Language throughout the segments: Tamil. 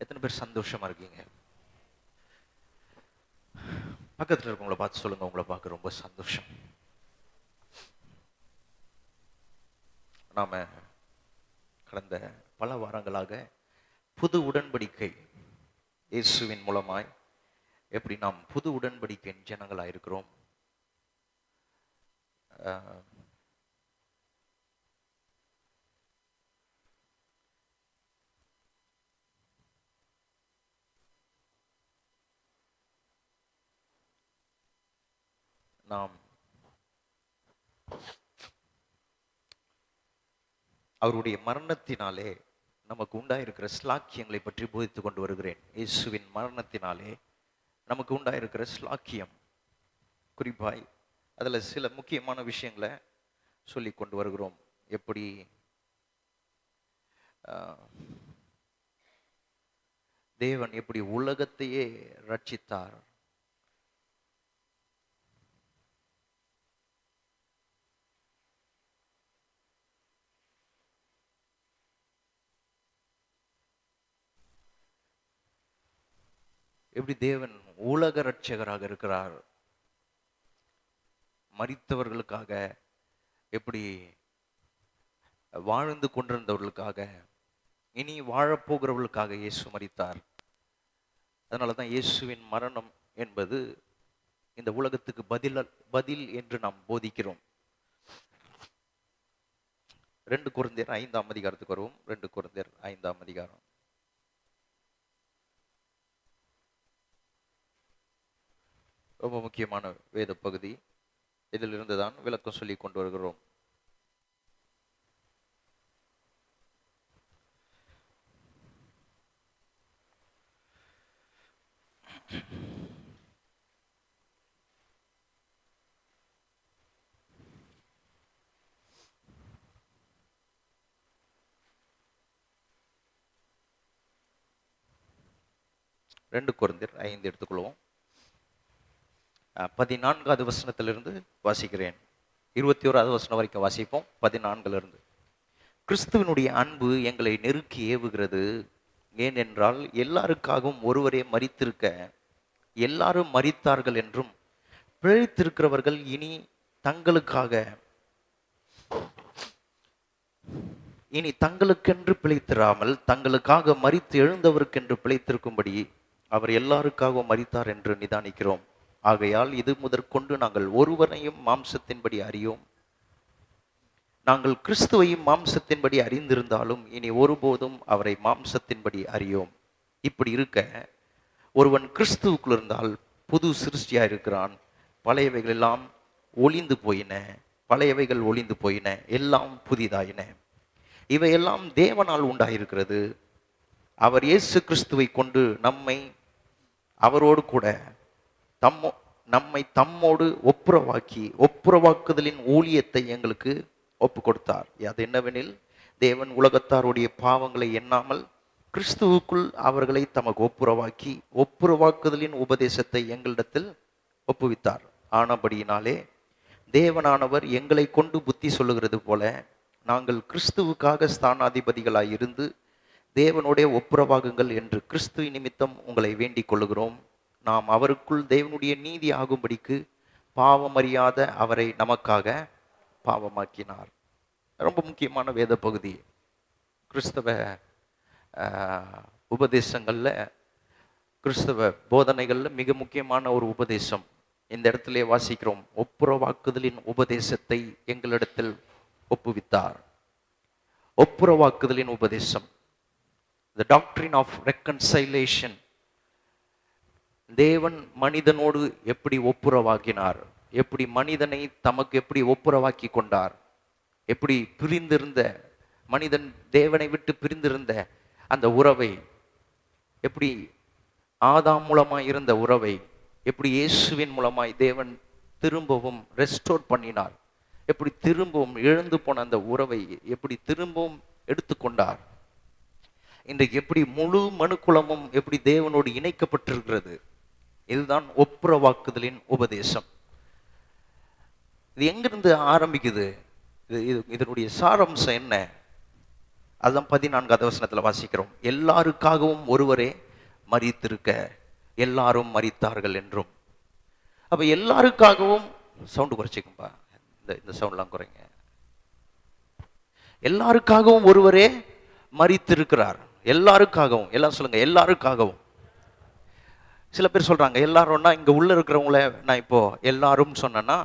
எத்தனை பேர் சந்தோஷமா இருக்கீங்க? பக்கத்துல இருக்கவங்கள பார்த்து சொல்லுங்க உங்களை பார்க்க ரொம்ப சந்தோஷம். நாம கடந்த பல வாரங்களாக புது உடன்படிக்கை இயேசுவின் மூலமாய் எப்படி நாம் புது உடன்படிக்கையின் ஜனங்களாக இருக்கிறோம் நாம் அவருடைய மரணத்தினாலே நமக்கு உண்டாயிருக்கிற ஸ்லாக்கியங்களை பற்றி போதித்துக் கொண்டு வருகிறேன். இயேசுவின் மரணத்தினாலே நமக்கு உண்டாயிருக்கிற ஸ்லாக்கியம் குறிப்பாய் அதில் சில முக்கியமான விஷயங்களை சொல்லி கொண்டு வருகிறோம். எப்படி? ஆஹ், தேவன் எப்படி உலகத்தையே ரட்சித்தார். எப்படி தேவன் உலக ரட்சகராக இருக்கிறார்? மறித்தவர்களுக்காக எப்படி வாழ்ந்து கொண்டிருந்தவர்களுக்காக இனி வாழப்போகிறவர்களுக்காக இயேசு மறித்தார் அதனால தான் இயேசுவின் மரணம் என்பது இந்த உலகத்துக்கு பதில் பதில் என்று நாம் போதிக்கிறோம். ரெண்டு குழந்தையர் ஐந்தாம் அதிகாரத்துக்கு வருவோம். ரெண்டு குழந்தையர் ஐந்தாம் அதிகாரம். ரொம்ப முக்கியமான வேத பகுதி இதிலிருந்து தான் விளக்கம் சொல்லி கொண்டு வருகிறோம். ரெண்டு குருந்தியர் ஐந்து எடுத்துக்கொள்வோம். பதினான்காவது வசனத்திலிருந்து வாசிக்கிறேன். இருபத்தி ஓராவது வசனம் வரைக்கும் வாசிப்போம். பதினான்கிலிருந்து. கிறிஸ்துவனுடைய அன்பு எங்களை நெருக்கி ஏவுகிறது. ஏனென்றால் எல்லாருக்காகவும் ஒருவரே மறித்திருக்க எல்லாரும் மறித்தார்கள் என்றும் பிழைத்திருக்கிறவர்கள் இனி தங்களுக்காக இனி தங்களுக்கென்று பிழைத்திராமல் தங்களுக்காக மறித்து எழுந்தவருக்கென்று பிழைத்திருக்கும்படி அவர் எல்லாருக்காகவும் மறித்தார் என்று நிதானிக்கிறோம். ஆகையால் இது முதற்கொண்டு நாங்கள் ஒருவரையும் மாம்சத்தின்படி அறியோம். நாங்கள் கிறிஸ்துவையும் மாம்சத்தின்படி அறிந்திருந்தாலும் இனி ஒருபோதும் அவரை மாம்சத்தின்படி அறியோம். இப்படி இருக்க ஒருவன் கிறிஸ்துவுக்குள் இருந்தால் புது சிருஷ்டியா இருக்கிறான். பழையவைகள் எல்லாம் ஒளிந்து போயின பழையவைகள் ஒளிந்து போயின எல்லாம் புதிதாயின. இவையெல்லாம் தேவனால் உண்டாயிருக்கிறது. அவர் இயேசு கிறிஸ்துவை கொண்டு நம்மை அவரோடு கூட தம்மோ நம்மை தம்மோடு ஒப்புரவாக்கி ஒப்புரவாக்குதலின் ஊழியத்தை எங்களுக்கு ஒப்பு கொடுத்தார் அது என்னவெனில் தேவன் உலகத்தாருடைய பாவங்களை எண்ணாமல் கிறிஸ்துவுக்குள் அவர்களை தமக்கு ஒப்புரவாக்கி ஒப்புரவாக்குதலின் உபதேசத்தை எங்களிடத்தில் ஒப்புவித்தார். ஆனபடியினாலே தேவனானவர் எங்களை கொண்டு புத்தி சொல்லுகிறது போல நாங்கள் கிறிஸ்துவுக்காக ஸ்தானாதிபதிகளாய் இருந்து தேவனுடைய ஒப்புரவாகுங்கள் என்று கிறிஸ்து நிமித்தம் உங்களை வேண்டிக் கொள்ளுகிறோம். நாம் அவருக்குள் தேவனுடைய நீதி ஆகும்படிக்கு பாவமறியாத அவரை நமக்காக பாவமாக்கினார். ரொம்ப முக்கியமான வேத பகுதி. கிறிஸ்தவ உபதேசங்களில் கிறிஸ்தவ போதனைகளில் மிக முக்கியமான ஒரு உபதேசம். இந்த இடத்திலே வாசிக்கிறோம். ஒப்புரவாக்குதலின் உபதேசத்தை எங்களிடத்தில் ஒப்புவித்தார். ஒப்புரவாக்குதலின் உபதேசம். த டாக்டரின் ஆஃப் ரெக்கன்சைலேஷன் தேவன் மனிதனோடு எப்படி ஒப்புரவாக்கினார்? எப்படி மனிதனை தமக்கு எப்படி ஒப்புரவாக்கி கொண்டார்? எப்படி பிரிந்திருந்த மனிதன் தேவனை விட்டு பிரிந்திருந்த அந்த உறவை எப்படி ஆதாம் மூலமாய் இருந்த உறவை எப்படி இயேசுவின் மூலமாய் தேவன் திரும்பவும் ரெஸ்டோர் பண்ணினார்? எப்படி திரும்பவும் இழந்து போன அந்த உறவை எப்படி திரும்பவும் எடுத்துக்கொண்டார் இன்றைக்கு எப்படி முழு மனுக்குளமும் எப்படி தேவனோடு இணைக்கப்பட்டிருக்கிறது? இதுதான் ஒப்புரவாக்குதலின் உபதேசம். இது எங்கிருந்து ஆரம்பிக்குது? இது இது இதனுடைய சாரம்சம் என்ன? அதுதான் பதினான்காவது வசனத்தில் வாசிக்கிறோம். எல்லாருக்காகவும் ஒருவரே மறித்திருக்க எல்லாரும் மறித்தார்கள் என்றும். அப்போ எல்லாருக்காகவும் சவுண்டு குறைச்சிக்கும்பா. இந்த இந்த சவுண்ட்லாம் குறைங்க. எல்லாருக்காகவும் ஒருவரே மறித்திருக்கிறார் எல்லாருக்காகவும் எல்லாம் சொல்லுங்க எல்லாருக்காகவும். சில பேர் சொல்கிறாங்க எல்லாரும்னா இங்கே உள்ளே இருக்கிறவங்கள நான் இப்போது எல்லாரும் சொன்னேன்னா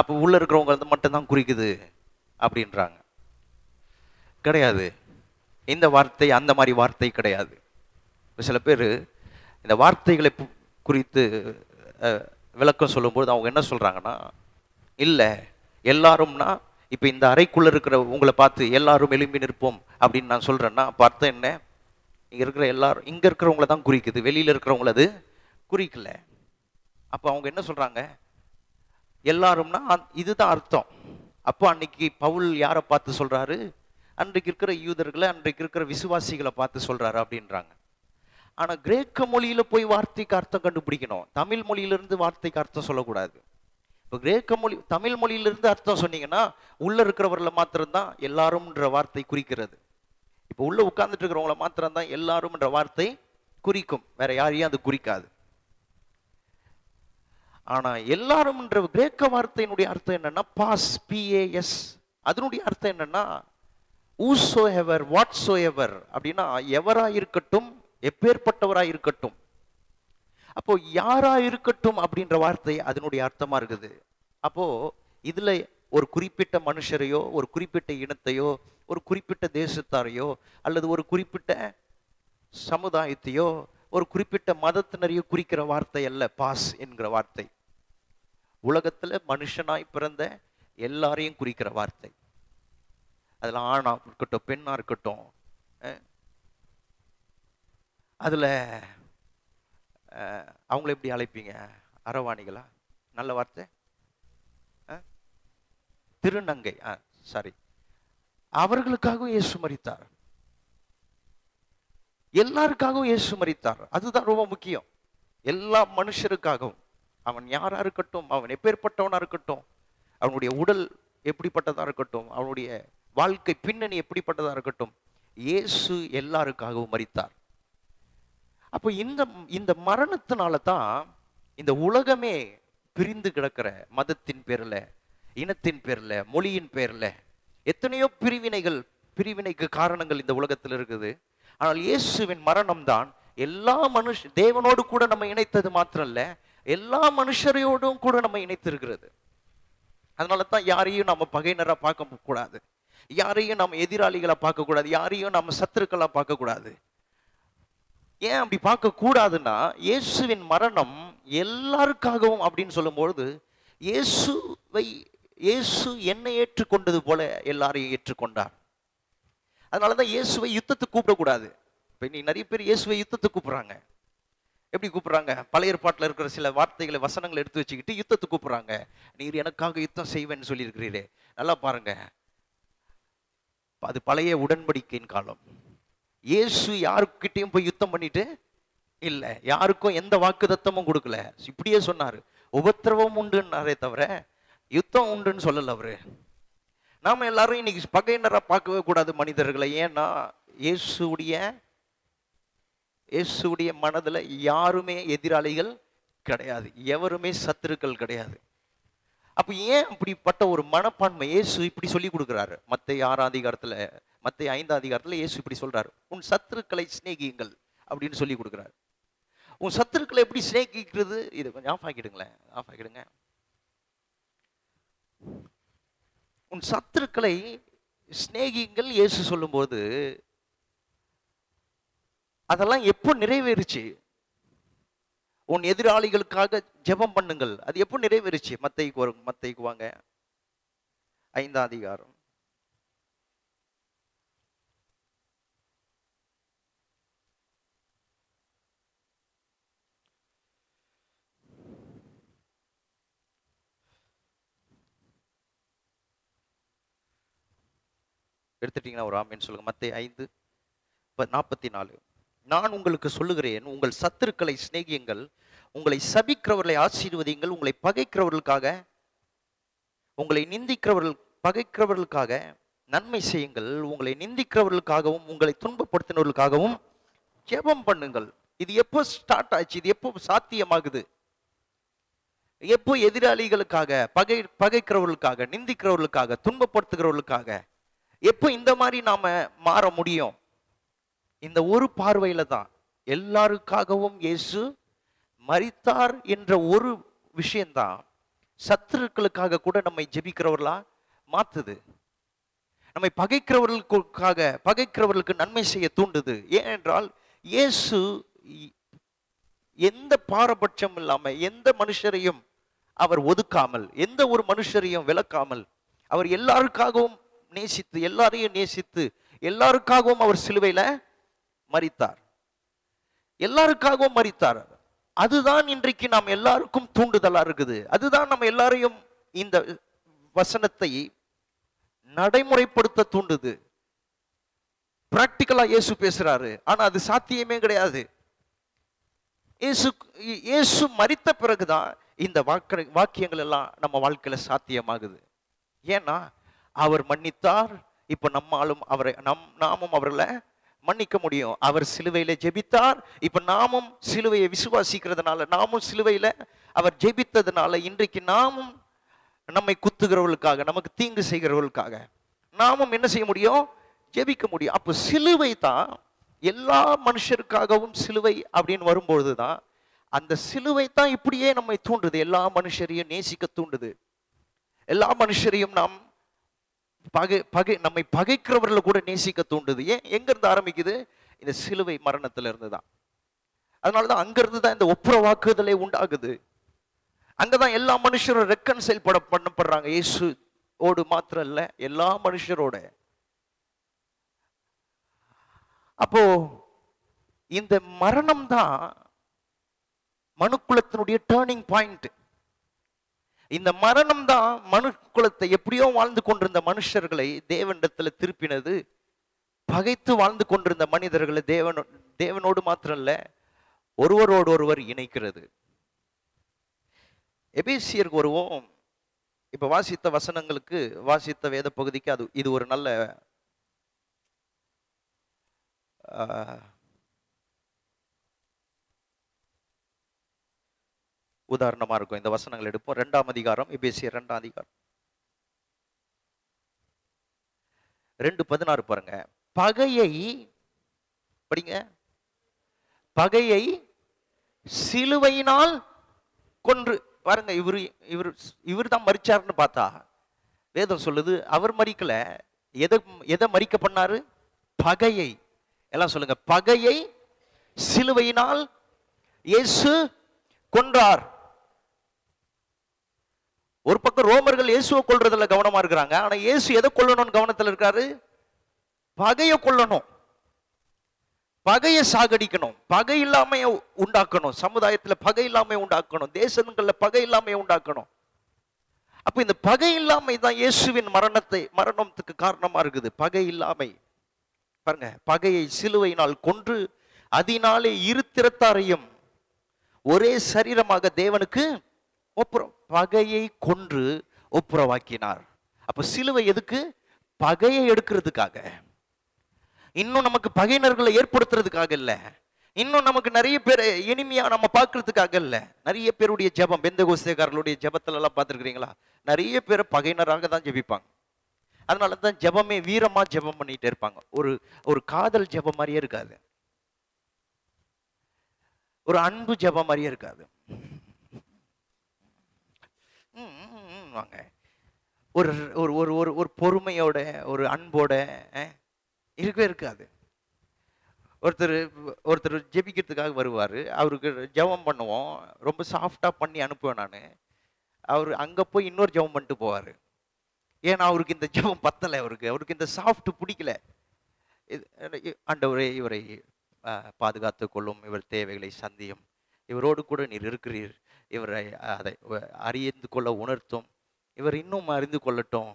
அப்போ உள்ளே இருக்கிறவங்க வந்து மட்டும்தான் குறிக்குது அப்படின்றாங்க. கிடையாது. இந்த வார்த்தை அந்த மாதிரி வார்த்தை கிடையாது. சில பேர் இந்த வார்த்தைகளை குறித்து விளக்கம் சொல்லும்போது அவங்க என்ன சொல்கிறாங்கன்னா இல்லை எல்லாரும்னா இப்போ இந்த அறைக்குள்ளே இருக்கிற உங்களை பார்த்து எல்லாரும் எழும்பி நிற்போம் அப்படின்னு நான் சொல்கிறேன்னா அப்ப அர்த்தம் என்ன? இங்கே இருக்கிற எல்லாரும் இங்கே இருக்கிறவங்கள தான் குறிக்குது. வெளியில் இருக்கிறவங்கள அது குறிக்கல. அப்போ அவங்க என்ன சொல்கிறாங்க எல்லாரும்னா இதுதான் அர்த்தம். அப்போ அன்னைக்கு பவுல் யாரை பார்த்து சொல்கிறாரு அன்றைக்கு இருக்கிற யூதர்களை அன்றைக்கு இருக்கிற விசுவாசிகளை பார்த்து சொல்கிறாரு அப்படின்றாங்க. ஆனால் கிரேக்க மொழியில் போய் வார்த்தைக்கு அர்த்தம் கண்டுபிடிக்கணும். தமிழ் மொழியிலிருந்து வார்த்தைக்கு அர்த்தம் சொல்லக்கூடாது. இப்போ கிரேக்க மொழி தமிழ் மொழியிலிருந்து அர்த்தம் சொன்னீங்கன்னா உள்ளே இருக்கிறவர்களை மாத்திரம்தான் எல்லாரும்ன்ற வார்த்தை குறிக்கிறது. இப்போ உள்ள உட்கார்ந்துட்டு இருக்கிறவங்கள மாத்திரம்தான் எல்லாரும்ன்ற வார்த்தை குறிக்கும். வேற யாரையும் அது குறிக்காது. ஆனா எல்லாரும்ன்ற கிரேக்க வார்த்தையினுடைய அர்த்தம் என்னன்னா பாஸ் பிஏஎஸ் அதனுடைய அர்த்தம் என்னன்னா whosoever whatsoever அப்படின்னா எவரா இருக்கட்டும் எப்பேற்பட்டவரா இருக்கட்டும் அப்போ யாரா இருக்கட்டும் அப்படின்ற வார்த்தை அதனுடைய அர்த்தமா இருக்குது. அப்போ இதுல ஒரு குறிப்பிட்ட மனுஷரையோ ஒரு குறிப்பிட்ட இனத்தையோ ஒரு குறிப்பிட்ட தேசத்தாரையோ அல்லது ஒரு குறிப்பிட்ட சமுதாயத்தையோ ஒரு குறிப்பிட்ட மதத்தினரையோ குறிக்கிற வார்த்தை அல்ல பாஸ் என்கிற வார்த்தை. உலகத்துல மனுஷனாய் பிறந்த எல்லாரையும் குறிக்கிற வார்த்தை. அதுல ஆணா இருக்கட்டும் பெண்ணா இருக்கட்டும் அஹ், அதுல அஹ், அவங்கள எப்படி அழைப்பீங்க? அரவாணிகளா? நல்ல வார்த்தை? அஹ்? திருநங்கை. ஆ சாரி அவர்களுக்காகவும் இயேசு மறித்தார் எல்லாருக்காகவும் இயேசு மறித்தார் அதுதான் ரொம்ப முக்கியம். எல்லா மனுஷருக்காகவும். அவன் யாரா இருக்கட்டும் அவன் எப்பேற்பட்டவனா இருக்கட்டும் அவனுடைய உடல் எப்படிப்பட்டதா இருக்கட்டும் அவனுடைய வாழ்க்கை பின்னணி எப்படிப்பட்டதா இருக்கட்டும் இயேசு எல்லாருக்காகவும் மறித்தார் அப்போ இந்த இந்த மரணத்தினால தான் இந்த உலகமே பிரிந்து கிடக்கிற மதத்தின் பேர்ல இனத்தின் பேர்ல மொழியின் பேர்ல எத்தனையோ பிரிவினைகள் பிரிவினைக்கு காரணங்கள் இந்த உலகத்தில் இருக்குது. ஆனால் இயேசுவின் மரணம் தான் எல்லா மனுஷ தேவனோடு கூட நம்ம இணைத்தது மாத்திரம் இல்ல எல்லா மனுஷரையோடும் கூட நம்ம இணைத்திருக்கிறது. அதனால தான் யாரையும் நம்ம பகையினராக பார்க்க கூடாது. யாரையும் நம்ம எதிராளிகளை பார்க்கக்கூடாது யாரையும் நம்ம சத்துருக்களா பார்க்கக்கூடாது ஏன் அப்படி பார்க்க கூடாதுன்னா இயேசுவின் மரணம் எல்லாருக்காகவும் அப்படின்னு சொல்லும்பொழுது இயேசுவை இயேசு என்னை ஏற்றுக்கொண்டது போல எல்லாரையும் ஏற்றுக்கொண்டார். அதனால தான் இயேசுவை யுத்தத்துக்கு கூப்பிடக்கூடாது. இப்போ இன்னைக்கு நிறைய பேர் இயேசுவை யுத்தத்துக்கு கூப்பிட்றாங்க. எப்படி கூப்பிட்றாங்க? பழைய ஏற்பாட்டில் இருக்கிற சில வார்த்தைகளை வசனங்களை எடுத்து வச்சுக்கிட்டு யுத்தத்துக்கு கூப்பிட்றாங்க. நீர் எனக்காக யுத்தம் செய்வேன்னு சொல்லியிருக்கிறீரே. நல்லா பாருங்க. அது பழைய உடன்படிக்கையின் காலம். இயேசு யாருக்கிட்டையும் போய் யுத்தம் பண்ணிட்டு இல்லை. யாருக்கும் எந்த வாக்குதத்தமும் கொடுக்கல. இப்படியே சொன்னார். உபத்திரவம் உண்டுன்னாரே தவிர யுத்தம் உண்டுன்னு சொல்லலை அவரு. நாம் எல்லாரும் இன்னைக்கு பகையினராக பார்க்கவே கூடாது மனிதர்களை. ஏன்னா இயேசுடைய இயேசுடைய மனதில் யாருமே எதிராளிகள் கிடையாது. எவருமே சத்துருக்கள் கிடையாது. அப்போ ஏன் அப்படிப்பட்ட ஒரு மனப்பான்மை இயேசு இப்படி சொல்லி கொடுக்குறாரு? மற்ற ஆறாம் அதிகாரத்தில் மற்ற ஐந்தாம் அதிகாரத்தில் இயேசு இப்படி சொல்கிறாரு உன் சத்துருக்களை சிநேகியுங்கள் அப்படின்னு சொல்லி கொடுக்குறாரு. உன் சத்துருக்களை எப்படி சிநேகிக்கிறது? இதை கொஞ்சம் ஆஃப் ஆக்கிடுங்களேன். ஆஃப் ஆக்கிடுங்க. உன் சத்துருக்களை சிநேகிங்கள் இயேசு சொல்லும்போது அதெல்லாம் எப்போ நிறைவேறுச்சு? உன் எதிராளிகளுக்காக ஜெபம் பண்ணுங்கள். அது எப்போ நிறைவேறுச்சு? மத்தைக்கு வரும் மத்தைக்கு வாங்க. ஐந்தாம் அதிகாரம். எடுத்துட்டீங்கன்னா ஒரு ஆமின்னு சொல்லுங்க. மத்திய ஐந்து நாற்பத்தி நாலு நான் உங்களுக்கு சொல்லுகிறேன் உங்கள் சத்துருக்களை சிநேகியுங்கள் உங்களை சபிக்கிறவர்களை ஆசீர்வதியுங்கள் உங்களை பகைக்கிறவர்களுக்காக உங்களை நிந்திக்கிறவர்கள் பகைக்கிறவர்களுக்காக நன்மை செய்யுங்கள் உங்களை நிந்திக்கிறவர்களுக்காகவும் உங்களை துன்பப்படுத்தினவர்களுக்காகவும் ஜெபம் பண்ணுங்கள். இது எப்போ ஸ்டார்ட் ஆச்சு? இது எப்போ சாத்தியமாகுது? எப்போ எதிராளிகளுக்காக பகை பகைக்கிறவர்களுக்காக நிந்திக்கிறவர்களுக்காக துன்பப்படுத்துகிறவர்களுக்காக எப்போ இந்த மாதிரி நாம மாற முடியும்? இந்த ஒரு பார்வையில தான். எல்லாருக்காகவும் இயேசு மறித்தார் என்ற ஒரு விஷயந்தான் சத்துருக்களுக்காக கூட நம்மை ஜெபிக்கிறவர்களா மாத்துது. நம்மை பகைக்கிறவர்களுக்காக பகைக்கிறவர்களுக்கு நன்மை செய்ய தூண்டுது. ஏனென்றால் இயேசு எந்த பாரபட்சம் இல்லாம எந்த மனுஷரையும் அவர் ஒதுக்காமல் எந்த ஒரு மனுஷரையும் விலக்காமல் அவர் எல்லாருக்காகவும் நேசித்து எல்லாரையும் நேசித்து எல்லாருக்காகவும் அவர் சிலுவையில் மறித்தார் எல்லாருக்காகவும் மறித்தார் அதுதான் இன்றைக்கு நாம் எல்லாருக்கும் தூண்டுதலா இருக்குது. அதுதான் நம்ம எல்லாரையும் இந்த வசனத்தை நடைமுறைப்படுத்த தூண்டுது. பிராக்டிக்கலா இயேசு பேசுறாரு. ஆனா அது சாத்தியமே கிடையாது. இயேசு இயேசு மறித்த பிறகுதான் இந்த வாக்க வாக்கியங்கள் எல்லாம் நம்ம வாழ்க்கையில சாத்தியமாகுது. ஏன்னா அவர் மன்னித்தார். இப்போ நம்மாலும் அவரை நம் நாமும் அவர்களை மன்னிக்க முடியும். அவர் சிலுவையில ஜெபித்தார். இப்ப நாமும் சிலுவையை விசுவாசிக்கிறதுனால நாமும் சிலுவையில அவர் ஜெபித்ததுனால இன்றைக்கு நாமும் நம்மை குத்துகிறவர்களுக்காக நமக்கு தீங்கு செய்கிறவர்களுக்காக நாமும் என்ன செய்ய முடியும்? ஜெபிக்க முடியும். அப்போ சிலுவை தான் எல்லா மனுஷருக்காகவும் சிலுவை அப்படின்னு வரும்பொழுது தான் அந்த சிலுவை தான் இப்படியே நம்மை தூண்டுது. எல்லா மனுஷரையும் நேசிக்க தூண்டுது. எல்லா மனுஷரையும் நாம் பகை பகை நம்மை பகைக்கிறவர்களை கூட நேசிக்க தூண்டுது. ஏன்? எங்க இருந்து ஆரம்பிக்குது? இந்த சிலுவை மரணத்துல இருந்து தான் அதனாலதான் அங்க இருந்து தான் இந்த ஒப்புரவாக்குதலே உண்டாகுது. அங்கதான் எல்லா மனுஷரும் ரெக்கன்சைல் பட பண்ணப்படுறாங்க. இயேசு ஓடு மாத்திரம் இல்லை எல்லா மனுஷரோட. அப்போ இந்த மரணம் தான் மனுக்குலத்தினுடைய டேர்னிங் பாயிண்ட் இந்த மரணம் தான் மனுக்குலத்தை எப்படியோ வாழ்ந்து கொண்டிருந்த மனுஷர்களை தேவனிடத்துல திருப்பினது. பகைத்து வாழ்ந்து கொண்டிருந்த மனிதர்களை தேவனோ தேவனோடு மாத்திரம் இல்ல ஒருவரோடு ஒருவர் இணைக்கிறது. எபேசியருக்கு வருவோம். இப்ப வாசித்த வசனங்களுக்கு வாசித்த வேத பகுதிக்கு அது இது ஒரு நல்ல உதாரணமாக உதாரணமா இருக்கும். இந்த வசனங்கள் எடுப்போம். ரெண்டாம் அதிகாரம் எபேசியர் ரெண்டாம் அதிகாரம். ரெண்டு பதினாறு பாருங்க. பகையை படிங்க. பகையை சிலுவையினால் கொன்று பாருங்க இவர் இவர் இவர் தான் மறிச்சாருன்னு பார்த்தா வேதம் சொல்லுது அவர் மறிக்கல எதை எதை மறிக்க பண்ணாரு? பகையை. எல்லாம் சொல்லுங்க. பகையை சிலுவையினால் இயேசு கொன்றார். ஒரு பக்கம் ரோமர்கள் இயேசுவை கொல்றதுல கவனமா இருக்கிறாங்க. ஆனா இயேசு எதை கொல்லணும்னு கவனத்துல இருக்காரு? பகையை கொல்லணும். பகையை சாகடிக்கணும். பகை இல்லாமைய உண்டாக்கணும். சமுதாயத்துல பகை இல்லாமைய உண்டாக்கணும். தேசங்கள்ல பகை இல்லாமைய உண்டாக்கணும். அப்ப இந்த பகை இல்லாமை தான் இயேசுவின் மரணத்தை மரணத்துக்கு காரணமா இருக்குது. பகை இல்லாமை. பாருங்க பகையை சிலுவையினால் கொன்று அதனாலே இரு திறத்தாரையும் ஒரே சரீரமாக தேவனுக்கு ஒப்புரம் பகையை கொன்று ஒப்புரவாக்கினார். அப்போ சிலுவை எதுக்கு? பகையை எடுக்கிறதுக்காக. இன்னும் நமக்கு பகையினர்களை ஏற்படுத்துறதுக்காக இல்ல. இன்னும் நமக்கு நிறைய பேர் இனிமையா நம்ம பார்க்கறதுக்காக இல்ல. நிறைய பேருடைய ஜெபம் பெந்த கோசேகாரர்களுடைய ஜெபத்துல எல்லாம் பார்த்துருக்கிறீங்களா? நிறைய பேர் பகையினராக தான் ஜெபிப்பாங்க. அதனால தான் ஜெபமே வீரமா ஜெபம் பண்ணிட்டே இருப்பாங்க. ஒரு ஒரு காதல் ஜெபம் மாதிரியே இருக்காது. ஒரு அன்பு ஜெபம் மாதிரியே இருக்காது. பண்ணுவாங்க ஒரு ஒரு ஒரு ஒரு ஒரு பொறுமையோட ஒரு அன்போட இருக்கவே இருக்காது. ஒருத்தர் ஒருத்தர் ஜெபிக்கிறதுக்காக வருவார். அவருக்கு ஜெபம் பண்ணுவோம். ரொம்ப சாஃப்டாக பண்ணி அனுப்புவேன் நான். அவர் அங்கே போய் இன்னொரு ஜெபம் பண்ணிட்டு போவார். ஏன்னா அவருக்கு இந்த ஜெபம் பத்தலை அவருக்கு. அவருக்கு இந்த சாஃப்ட் பிடிக்கல. இது ஆண்டவரே இவரை பாதுகாத்து கொள்ளும். இவர் தேவைகளை சந்தியும். இவரோடு கூட நீர் இருக்கிறீர். இவரை அதை அறிந்து கொள்ள உணர்த்தும். இவர் இன்னும் அறிந்து கொள்ளட்டும்.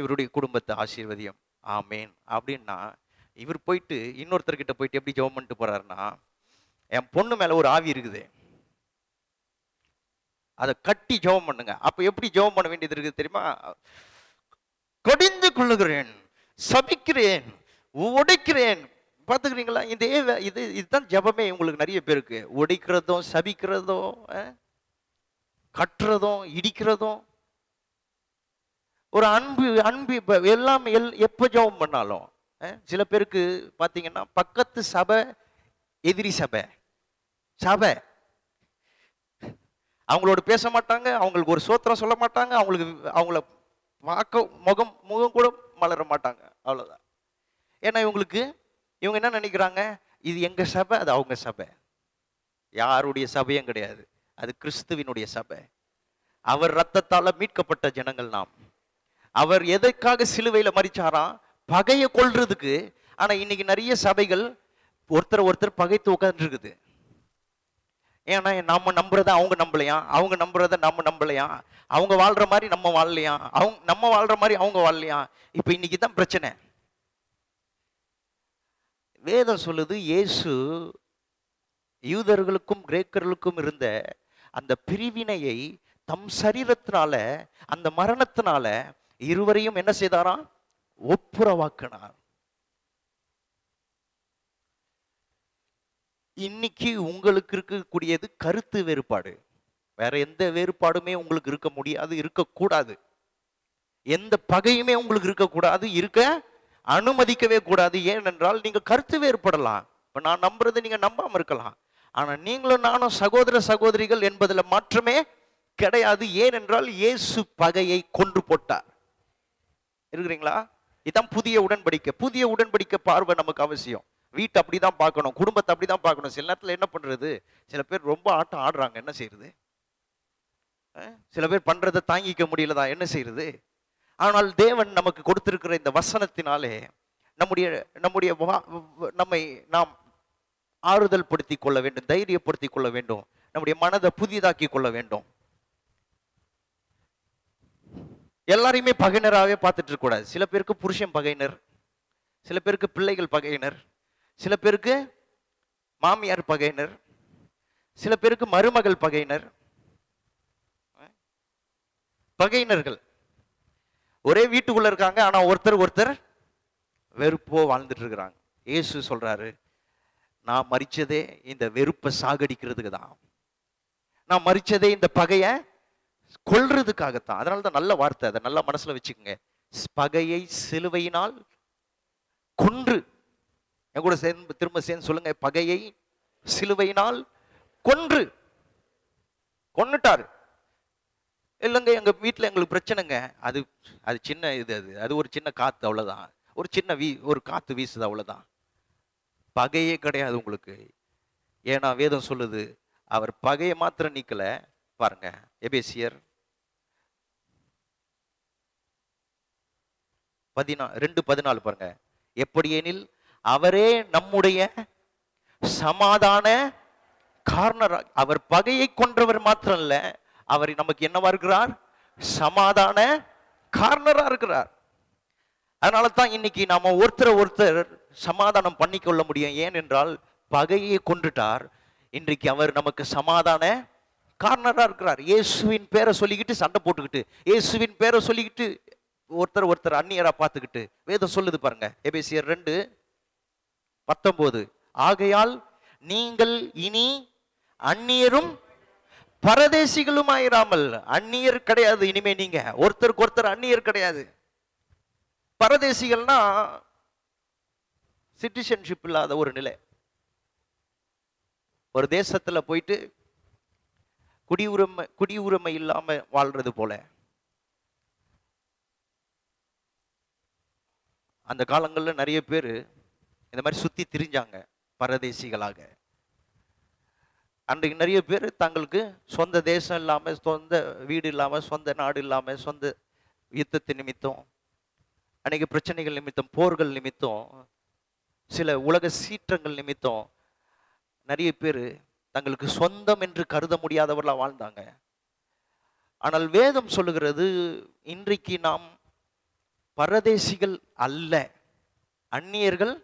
இவருடைய குடும்பத்தை ஆசீர்வதியம். ஆமேன். அப்படின்னா இவர் போயிட்டு இன்னொருத்தர்கிட்ட போயிட்டு எப்படி ஜெபம் பண்ணிட்டு போறாருன்னா என் பொண்ணு மேல ஒரு ஆவி இருக்குது. அதை கட்டி ஜெபம் பண்ணுங்க. அப்ப எப்படி ஜெபம் பண்ண வேண்டியது இருக்குது தெரியுமா? கடிந்து கொள்ளுகிறேன் சபிக்கிறேன் உடைக்கிறேன். பார்த்துக்கிறீங்களா? இதே இது இதுதான் ஜெபமே உங்களுக்கு நிறைய பேருக்கு. உடைக்கிறதும் சபிக்கிறதும் கட்டுறதும் இடிக்கிறதும் ஒரு அன்பு அன்பு இப்போ எல்லாம் எல் எப்போ ஜெபம் பண்ணாலும் சில பேருக்கு பார்த்தீங்கன்னா பக்கத்து சபை எதிரி சபை. சபை. அவங்களோட பேச மாட்டாங்க அவங்களுக்கு ஒரு சோத்திரம் சொல்ல மாட்டாங்க அவங்களுக்கு அவங்கள பார்க்க முகம் முகம் கூட மலர மாட்டாங்க அவ்வளோதான் ஏன்னா இவங்களுக்கு இவங்க என்ன நினைக்கிறாங்க? இது எங்கள் சபை? அது அவங்க சபை. யாருடைய சபையும் கிடையாது. அது கிறிஸ்துவினுடைய சபை. அவர் ரத்தத்தால் மீட்கப்பட்ட ஜனங்கள் நாம். அவர் எதற்காக சிலுவையில மறிச்சாராம் பகையை கொள்றதுக்கு ஆனா இன்னைக்கு நிறைய சபைகள் ஒருத்தர் ஒருத்தர் பகைத்து உட்காந்துருக்குது ஏன்னா நம்ம நம்புறத அவங்க நம்பலையா? அவங்க நம்புறத நம்ம நம்பலையா? அவங்க வாழ்ற மாதிரி நம்ம வாழலையா? அவங்க நம்ம வாழ்ற மாதிரி அவங்க வாழலையா? இப்போ இன்னைக்கு தான் பிரச்சனை. வேதம் சொல்லுது இயேசு யூதர்களுக்கும் கிரேக்கர்களுக்கும் இருந்த அந்த பிரிவினையை தம் சரீரத்தினால அந்த மரணத்தினால இருவரையும் என்ன செய்தாராம் ஒப்புரவாக்கினார். இன்னைக்கு உங்களுக்கு இருக்கக்கூடியது கருத்து வேறுபாடு. வேற எந்த வேறுபாடுமே உங்களுக்கு இருக்க முடியாது இருக்கக்கூடாது. எந்த பகையுமே உங்களுக்கு இருக்கக்கூடாது இருக்க அனுமதிக்கவே கூடாது. ஏனென்றால் நீங்க கருத்து வேறுபடலாம். இப்போ நான் நம்புறது நீங்க நம்பாம இருக்கலாம். ஆனா நீங்களும் நானும் சகோதர சகோதரிகள் என்பதுல மாற்றமே கிடையாது. ஏனென்றால் இயேசு பகையை கொன்று போட்டார். இருக்கிறீங்களா? இதுதான் புதிய உடன்படிக்கை. புதிய உடன்படிக்கை பார்வை நமக்கு அவசியம். வீட்டை அப்படிதான் பார்க்கணும் குடும்பத்தை அப்படிதான் பார்க்கணும். சில நேரத்தில் என்ன பண்றது? சில பேர் ரொம்ப ஆட்டம் ஆடுறாங்க. என்ன செய்யறது? சில பேர் பண்றதை தாங்கிக்க முடியலதா? என்ன செய்யறது? ஆனால் தேவன் நமக்கு கொடுத்திருக்கிற இந்த வசனத்தினாலே நம்முடைய நம்முடைய வா- நம்மை நாம் ஆறுதல் படுத்தி கொள்ள வேண்டும் தைரியப்படுத்தி கொள்ள வேண்டும். நம்முடைய மனதை புதிதாக்கி கொள்ள வேண்டும். எல்லாரையுமே பகையினராகவே பார்த்துட்டு இருக்கக்கூடாது சில பேருக்கு புருஷன் பகையினர் சில பேருக்கு பிள்ளைகள் பகையினர் சில பேருக்கு மாமியார் பகையினர் சில பேருக்கு மருமகள் பகையினர். பகையினர்கள். ஒரே வீட்டுக்குள்ள இருக்காங்க ஆனா ஒருத்தர் ஒருத்தர் வெறுப்போ வாழ்ந்துட்டு இருக்கிறாங்க. இயேசு சொல்றாரு நான் மறிச்சதே இந்த வெறுப்பை சாகடிக்கிறதுக்கு தான் நான் மறிச்சதே இந்த பகையை கொள்றதுக்காகத்தான் அதனால தான் நல்ல வார்த்தை அதை நல்லா மனசுல வச்சுக்கோங்க. பகையை சிலுவையினால் கொன்று. என் கூட சேர்ந்து திரும்ப சேர்ந்து சொல்லுங்க. பகையை சிலுவையினால் கொன்று. கொன்னுட்டாரு. இல்லைங்க எங்க வீட்டில் எங்களுக்கு பிரச்சனைங்க. அது அது சின்ன இது அது. அது ஒரு சின்ன காத்து அவ்வளவுதான். ஒரு சின்ன வீ ஒரு காத்து வீசுது அவ்வளவுதான். பகையே கிடையாது உங்களுக்கு. ஏன்னா வேதம் சொல்லுது அவர் பகையை மாத்திரம் நீக்கல. பாருங்க எபேசியர் பதினா ரெண்டு பதினாலு பாருங்க. எப்படியெனில் அவரே நம்முடைய சமாதான காரணர் அவர் பகையை கொன்றவர் மாத்திரம் இல்ல அவர் நமக்கு என்னவா இருக்கிறார்? சமாதான காரணரா இருக்கிறார். அதனால தான் இன்னைக்கு நாம ஒருத்தரை ஒருத்தர் சமாதானம் பண்ணிக்கொள்ள முடியும். ஏனென்றால் பகையை கொண்டுட்டார் இன்றைக்கு அவர் நமக்கு சமாதான கார்னரா இருக்கிறார். இயேசுவின் பேரை சொல்லிக்கிட்டு சண்டை போட்டுக்கிட்டு இயேசுவின் பேரை சொல்லிக்கிட்டு ஒருத்தர் ஒருத்தர் அந்நியரா பார்த்துக்கிட்டு வேதம் சொல்லுது பாருங்க. எபேசியர் ரெண்டு பத்தொன்பது ஆகையால் நீங்கள் இனி அந்நியரும் பரதேசிகளும் ஆயிராமல் அந்நியர் கிடையாது இனிமே நீங்க. ஒருத்தருக்கு ஒருத்தர் அந்நியர் கிடையாது. பரதேசிகள்னா சிட்டிசன்ஷிப் இல்லாத ஒரு நிலை. ஒரு தேசத்துல போயிட்டு குடியுரிமை குடியுரிமை இல்லாம வாழ்றது போல. அந்த காலங்களில் நிறைய பேர் இந்த மாதிரி சுற்றி திரிஞ்சாங்க பரதேசிகளாக. அன்றைக்கு நிறைய பேர் தங்களுக்கு சொந்த தேசம் இல்லாமல் சொந்த வீடு இல்லாமல் சொந்த நாடு இல்லாமல் சொந்த யுத்தத்து நிமித்தம் அநேக பிரச்சனைகள் நிமித்தம் போர்கள் நிமித்தம் சில உலக சீற்றங்கள் நிமித்தம் நிறைய பேர் தங்களுக்கு சொந்தம் என்று கருத முடியாதவர்களாக வாழ்ந்தாங்க. ஆனால் வேதம் சொல்லுகிறது இன்றைக்கு நாம் பரதேசிகள் அல்ல அந்நியர்கள்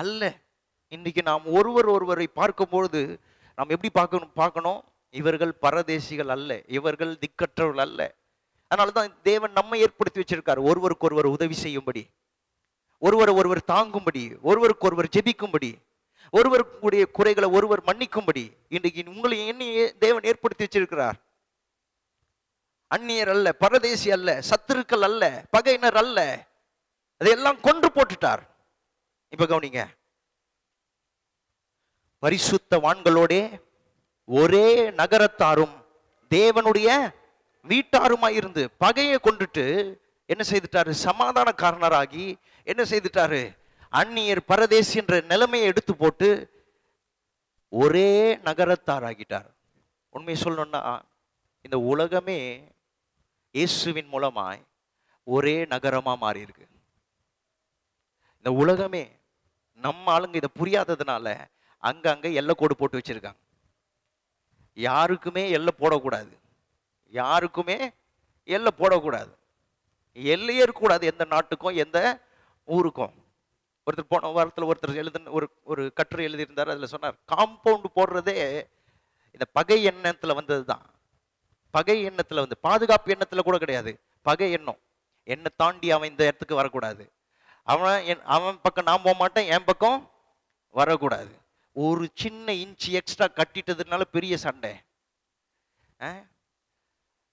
அல்ல. இன்றைக்கு நாம் ஒருவர் ஒருவரை பார்க்கும்பொழுது நாம் எப்படி பார்க்கணும் பார்க்கணும்? இவர்கள் பரதேசிகள் அல்ல இவர்கள் திக்கற்றவர்கள் அல்ல. அதனால தான் தேவன் நம்மை ஏற்படுத்தி வச்சிருக்கார். ஒருவருக்கு ஒருவர் உதவி செய்யும்படி ஒருவர் ஒருவர் தாங்கும்படி ஒருவருக்கு ஒருவர் ஜெபிக்கும்படி ஒருவருக்குடைய குறைகளை ஒருவர் மன்னிக்கும்படி இன்றைக்கு உங்களை என்னையே தேவன் ஏற்படுத்தி வச்சிருக்கிறார். அந்நியர் அல்ல பரதேசி அல்ல சத்துருக்கள் அல்ல பகையினர் அல்ல. அதையெல்லாம் கொன்று போட்டுட்டார். இப்ப கவனிங்க. பரிசுத்த வான்களோடே ஒரே நகரத்தாரும் தேவனுடைய வீட்டாருமாயிருந்து பகையை கொண்டுட்டு என்ன செய்துட்டாரு? சமாதானக்காரனராகி என்ன செய்துட்டாரு? அந்நியர் பரதேசி என்ற நிலைமையை எடுத்து போட்டு ஒரே நகரத்தாராகிட்டார். உண்மை சொல்லணும்னா இந்த உலகமே இயேசுவின் மூலமாய் ஒரே நகரமாக மாறியிருக்கு. இந்த உலகமே நம்ம ஆளுங்க இதை புரியாததுனால அங்கங்கே எல்லை கோடு போட்டு வச்சுருக்காங்க. யாருக்குமே எல்லை போடக்கூடாது. யாருக்குமே எல்லை போடக்கூடாது. எல்லையே இருக்கக்கூடாது எந்த நாட்டுக்கும் எந்த ஊருக்கும். ஒருத்தர் போன வாரத்தில் ஒருத்தர் எழுதுன ஒரு ஒரு கட்டுரை எழுதியிருந்தார் அதில் சொன்னார் காம்பவுண்டு போடுறதே இந்த பகை எண்ணத்தில் வந்தது தான் பகை எண்ணத்தில் வந்து பாதுகாப்பு எண்ணத்தில் கூட கிடையாது. பகை எண்ணம். என்னை தாண்டி அவன் இந்த இடத்துக்கு வரக்கூடாது. அவன் என் அவன் பக்கம் நான் போக மாட்டேன் என் பக்கம் வரக்கூடாது. ஒரு சின்ன இன்ச்சு எக்ஸ்ட்ரா கட்டிட்டதுனால பெரிய சண்டை. ஆ?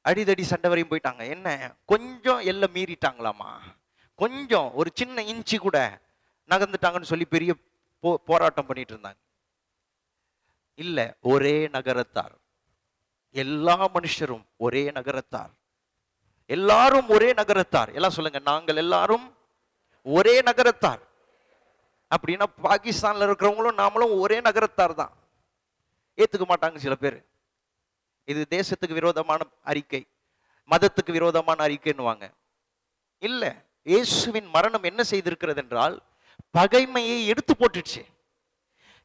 அடிதடி சண்டை வரையும் போயிட்டாங்க. என்ன? கொஞ்சம் எல்லாம் மீறிட்டாங்களாமா? கொஞ்சம் ஒரு சின்ன இன்ச்சு கூட நகர்ந்துட்டாங்கன்னு சொல்லி பெரிய போ போராட்டம் பண்ணிட்டு இருந்தாங்க. இல்லை ஒரே நகரத்தார். எல்லா மனுஷரும் ஒரே நகரத்தார். எல்லாரும் ஒரே நகரத்தார். எல்லாம் சொல்லுங்க நாங்கள் எல்லாரும் ஒரே நகரத்தார். அப்படின்னா பாகிஸ்தான்ல இருக்கிறவங்களும் நாமளும் ஒரே நகரத்தார் தான். ஏத்துக்க மாட்டாங்க சில பேர். இது தேசத்துக்கு விரோதமான அறிக்கை. மதத்துக்கு விரோதமான அறிக்கைன்னுவாங்க. இல்ல இயேசுவின் மரணம் என்ன செய்திருக்கிறது என்றால் பகைமையை எடுத்து போட்டுடுச்சு.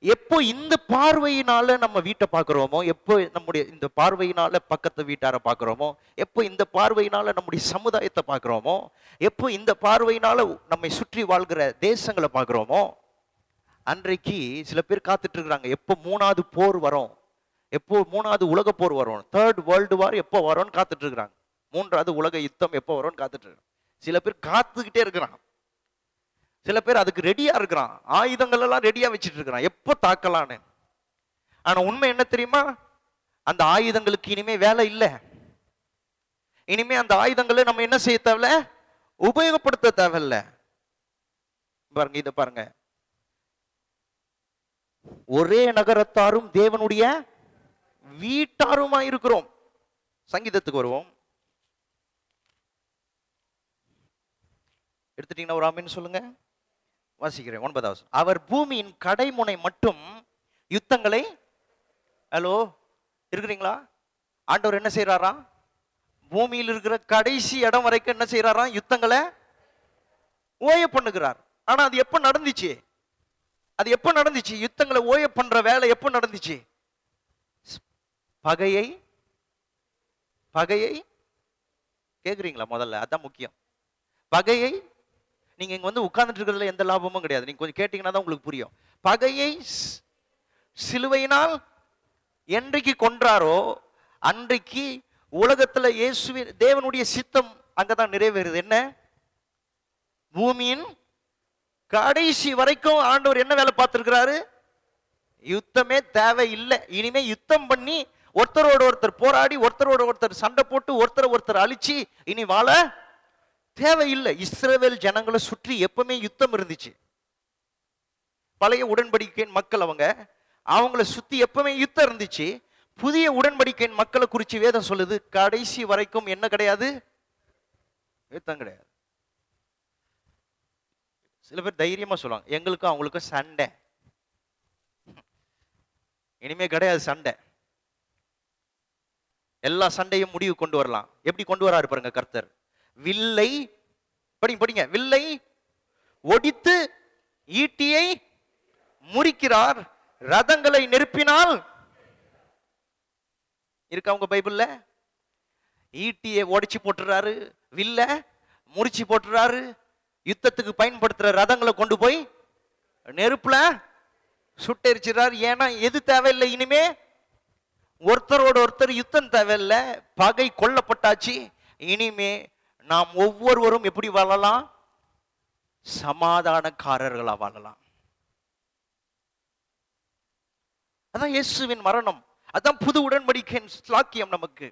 எப்போ இந்த பார்வையினால நம்ம வீட்டை பார்க்குறோமோ எப்போ நம்முடைய இந்த பார்வையினால பக்கத்து வீட்டாரை பார்க்குறோமோ எப்போ இந்த பார்வையினால நம்முடைய சமுதாயத்தை பார்க்குறோமோ எப்போ இந்த பார்வையினால நம்மை சுற்றி வாழ்கிற தேசங்களை பார்க்குறோமோ அன்றைக்கு சில பேர் காத்துட்டு இருக்கிறாங்க எப்போ மூணாவது போர் வரும் எப்போ மூணாவது உலக போர் வரும் தேர்ட் வேர்ல்டு வார் எப்போ வரும்னு காத்துட்டு இருக்கிறாங்க மூன்றாவது உலக யுத்தம் எப்போ வரும்னு காத்துட்டு இருக்காங்க சில பேர் காத்துக்கிட்டே இருக்கிறான் சில பேர் அதுக்கு ரெடியா இருக்கிறான். ஆயுதங்கள் எல்லாம் ரெடியா வச்சுட்டு இருக்கிறான் எப்போ தாக்கலான்னு? ஆனா உண்மை என்ன தெரியுமா? அந்த ஆயுதங்களுக்கு இனிமே வேலை இல்லை. இனிமே அந்த ஆயுதங்களை நம்ம என்ன செய்ய தேவையில்ல? உபயோகப்படுத்த தேவையில்ல. பாருங்க இதை பாருங்க. ஒரே நகரத்தாரும் தேவனுடைய வீட்டாருமா இருக்கிறோம். சங்கீதத்துக்கு வருவோம். எடுத்துட்டீங்கன்னா ஒரு ஆமின்னு சொல்லுங்க. வாசிக்கிறேன் ஒன்பதாவது. அவர் பூமியின் கடைமுனை மட்டும் யுத்தங்களை ஹலோ இருக்கிறீங்களா? ஆண்டவர் என்ன செய்கிறாரா பூமியில் இருக்கிற கடைசி இடம் வரைக்கும் என்ன செய்கிறாரா யுத்தங்களை ஓய பண்ணுகிறார். ஆனா அது எப்ப நடந்துச்சு? அது எப்ப நடந்துச்சு? யுத்தங்களை ஓய பண்ற வேலை எப்ப நடந்துச்சு? பகையை பகையை கேக்குறீங்களா முதல்ல? அதான் முக்கியம். பகையை நீங்க இங்க வந்து உட்கார்ந்துட்டு இருக்கிறதுல எந்த லாபமும் கிடையாது. நீங்க கொஞ்சம் கேட்டீங்கன்னா தான் உங்களுக்கு புரியும். பகையை சிலுவையினால் என்றைக்கு கொன்றாரோ அன்றைக்கு உலகத்துல இயேசுவின் தேவனுடைய சித்தம் அங்கதான் நிறைவேறுது. என்ன? பூமியின் கடைசி வரைக்கும் ஆண்டவர் என்ன வேலை பார்த்திருக்கிறாரு? யுத்தமே தேவையில்லை. இனிமே யுத்தம் பண்ணி ஒருத்தரோட ஒருத்தர் போராடி ஒருத்தரோட ஒருத்தர் சண்டை போட்டு ஒருத்தரை ஒருத்தர் அழிச்சு இனி வாழ தேவையில்லை. இஸ்ரேவேல் ஜனங்களை சுற்றி எப்பவுமே யுத்தம் இருந்துச்சு. பழைய உடன்படிக்கையின் மக்கள் அவங்க அவங்கள சுத்தி எப்பவுமே யுத்தம் இருந்துச்சு. புதிய உடன்படிக்கையின் மக்களை குறித்து வேதம் சொல்லுது. கடைசி வரைக்கும் என்ன கிடையாது? யுத்தம் கிடையாது. சில பேர் தைரியமா சொல்லுவாங்க. எங்களுக்கும் அவங்களுக்கும் சண்டை. இனிமே கிடையாது சண்டை. எல்லா சண்டையும் முடிவு கொண்டு வரலாம். எப்படி கொண்டு வராரு பாருங்க கர்த்தர். வில்லை படிங்க படிங்க. வில்லை ஒடித்து ஈட்டியை முறிக்கிறார். ரதங்களை நெருப்பினால். இருக்கா உங்க பைபிள்ல? ஈட்டியை உடைச்சு போட்டுறாரு வில்ல முறிச்சு போட்டுறாரு. யுத்தத்துக்கு பயன்படுத்துற ரதங்களை கொண்டு போய் நெருப்புல சுட்டெரிச்சிடுறாரு. ஏன்னா எது தேவையில்லை இனிமே ஒருத்தரோட ஒருத்தர் யுத்தம் தேவையில்லை. பகை கொல்லப்பட்டாச்சு இனிமே நாம் ஒவ்வொருவரும் எப்படி வாழலாம்? சமாதானக்காரர்களா வாழலாம். அதான் இயேசுவின் மரணம். அதான் புது உடன்படிக்கையின் ஸ்லாக்கியம் நமக்கு.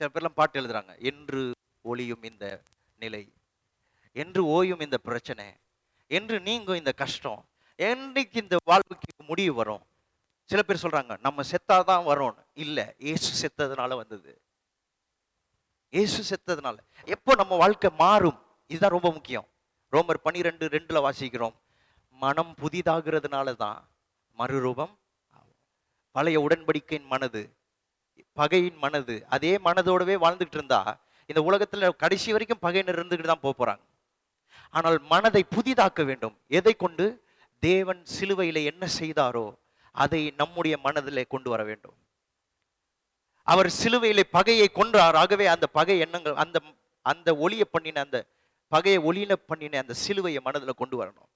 சில பேர்லாம் பாட்டு எழுதுறாங்க என்று ஒளியும் இந்த நிலை என்று ஓயும் இந்த பிரச்சனை என்று நீங்கும் இந்த கஷ்டம் என்றைக்கு இந்த வாழ்வுக்கு முடிவு வரும் சில பேர் சொல்றாங்க நம்ம செத்தாதான் வரோம் இல்லை இயேசு செத்ததுனால வந்தது. இயேசு செத்ததுனால. எப்போ நம்ம வாழ்க்கை மாறும்? இதுதான் ரொம்ப முக்கியம். ரோமர் பனிரெண்டு ரெண்டுல வாசிக்கிறோம். மனம் புதிதாகிறதுனால தான் மறுரூபம் பழைய உடன்படிக்கையின் மனது பகையின் மனது அதே மனதோடவே வாழ்ந்துட்டு இருந்தா இந்த உலகத்துல கடைசி வரைக்கும் பகையினர் இருந்துகிட்டு தான் போக போறாங்க. ஆனால் மனதை புதிதாக்க வேண்டும். எதை கொண்டு? தேவன் சிலுவையில என்ன செய்தாரோ அதை நம்முடைய மனதில் கொண்டு வர வேண்டும். அவர் சிலுவையிலே பகையை கொன்றார். ஆகவே அந்த பகை எண்ணங்கள் அந்த அந்த ஒளிய பண்ணின அந்த பகையை ஒளியில பண்ணின அந்த சிலுவையை மனதுல கொண்டு வரணும்.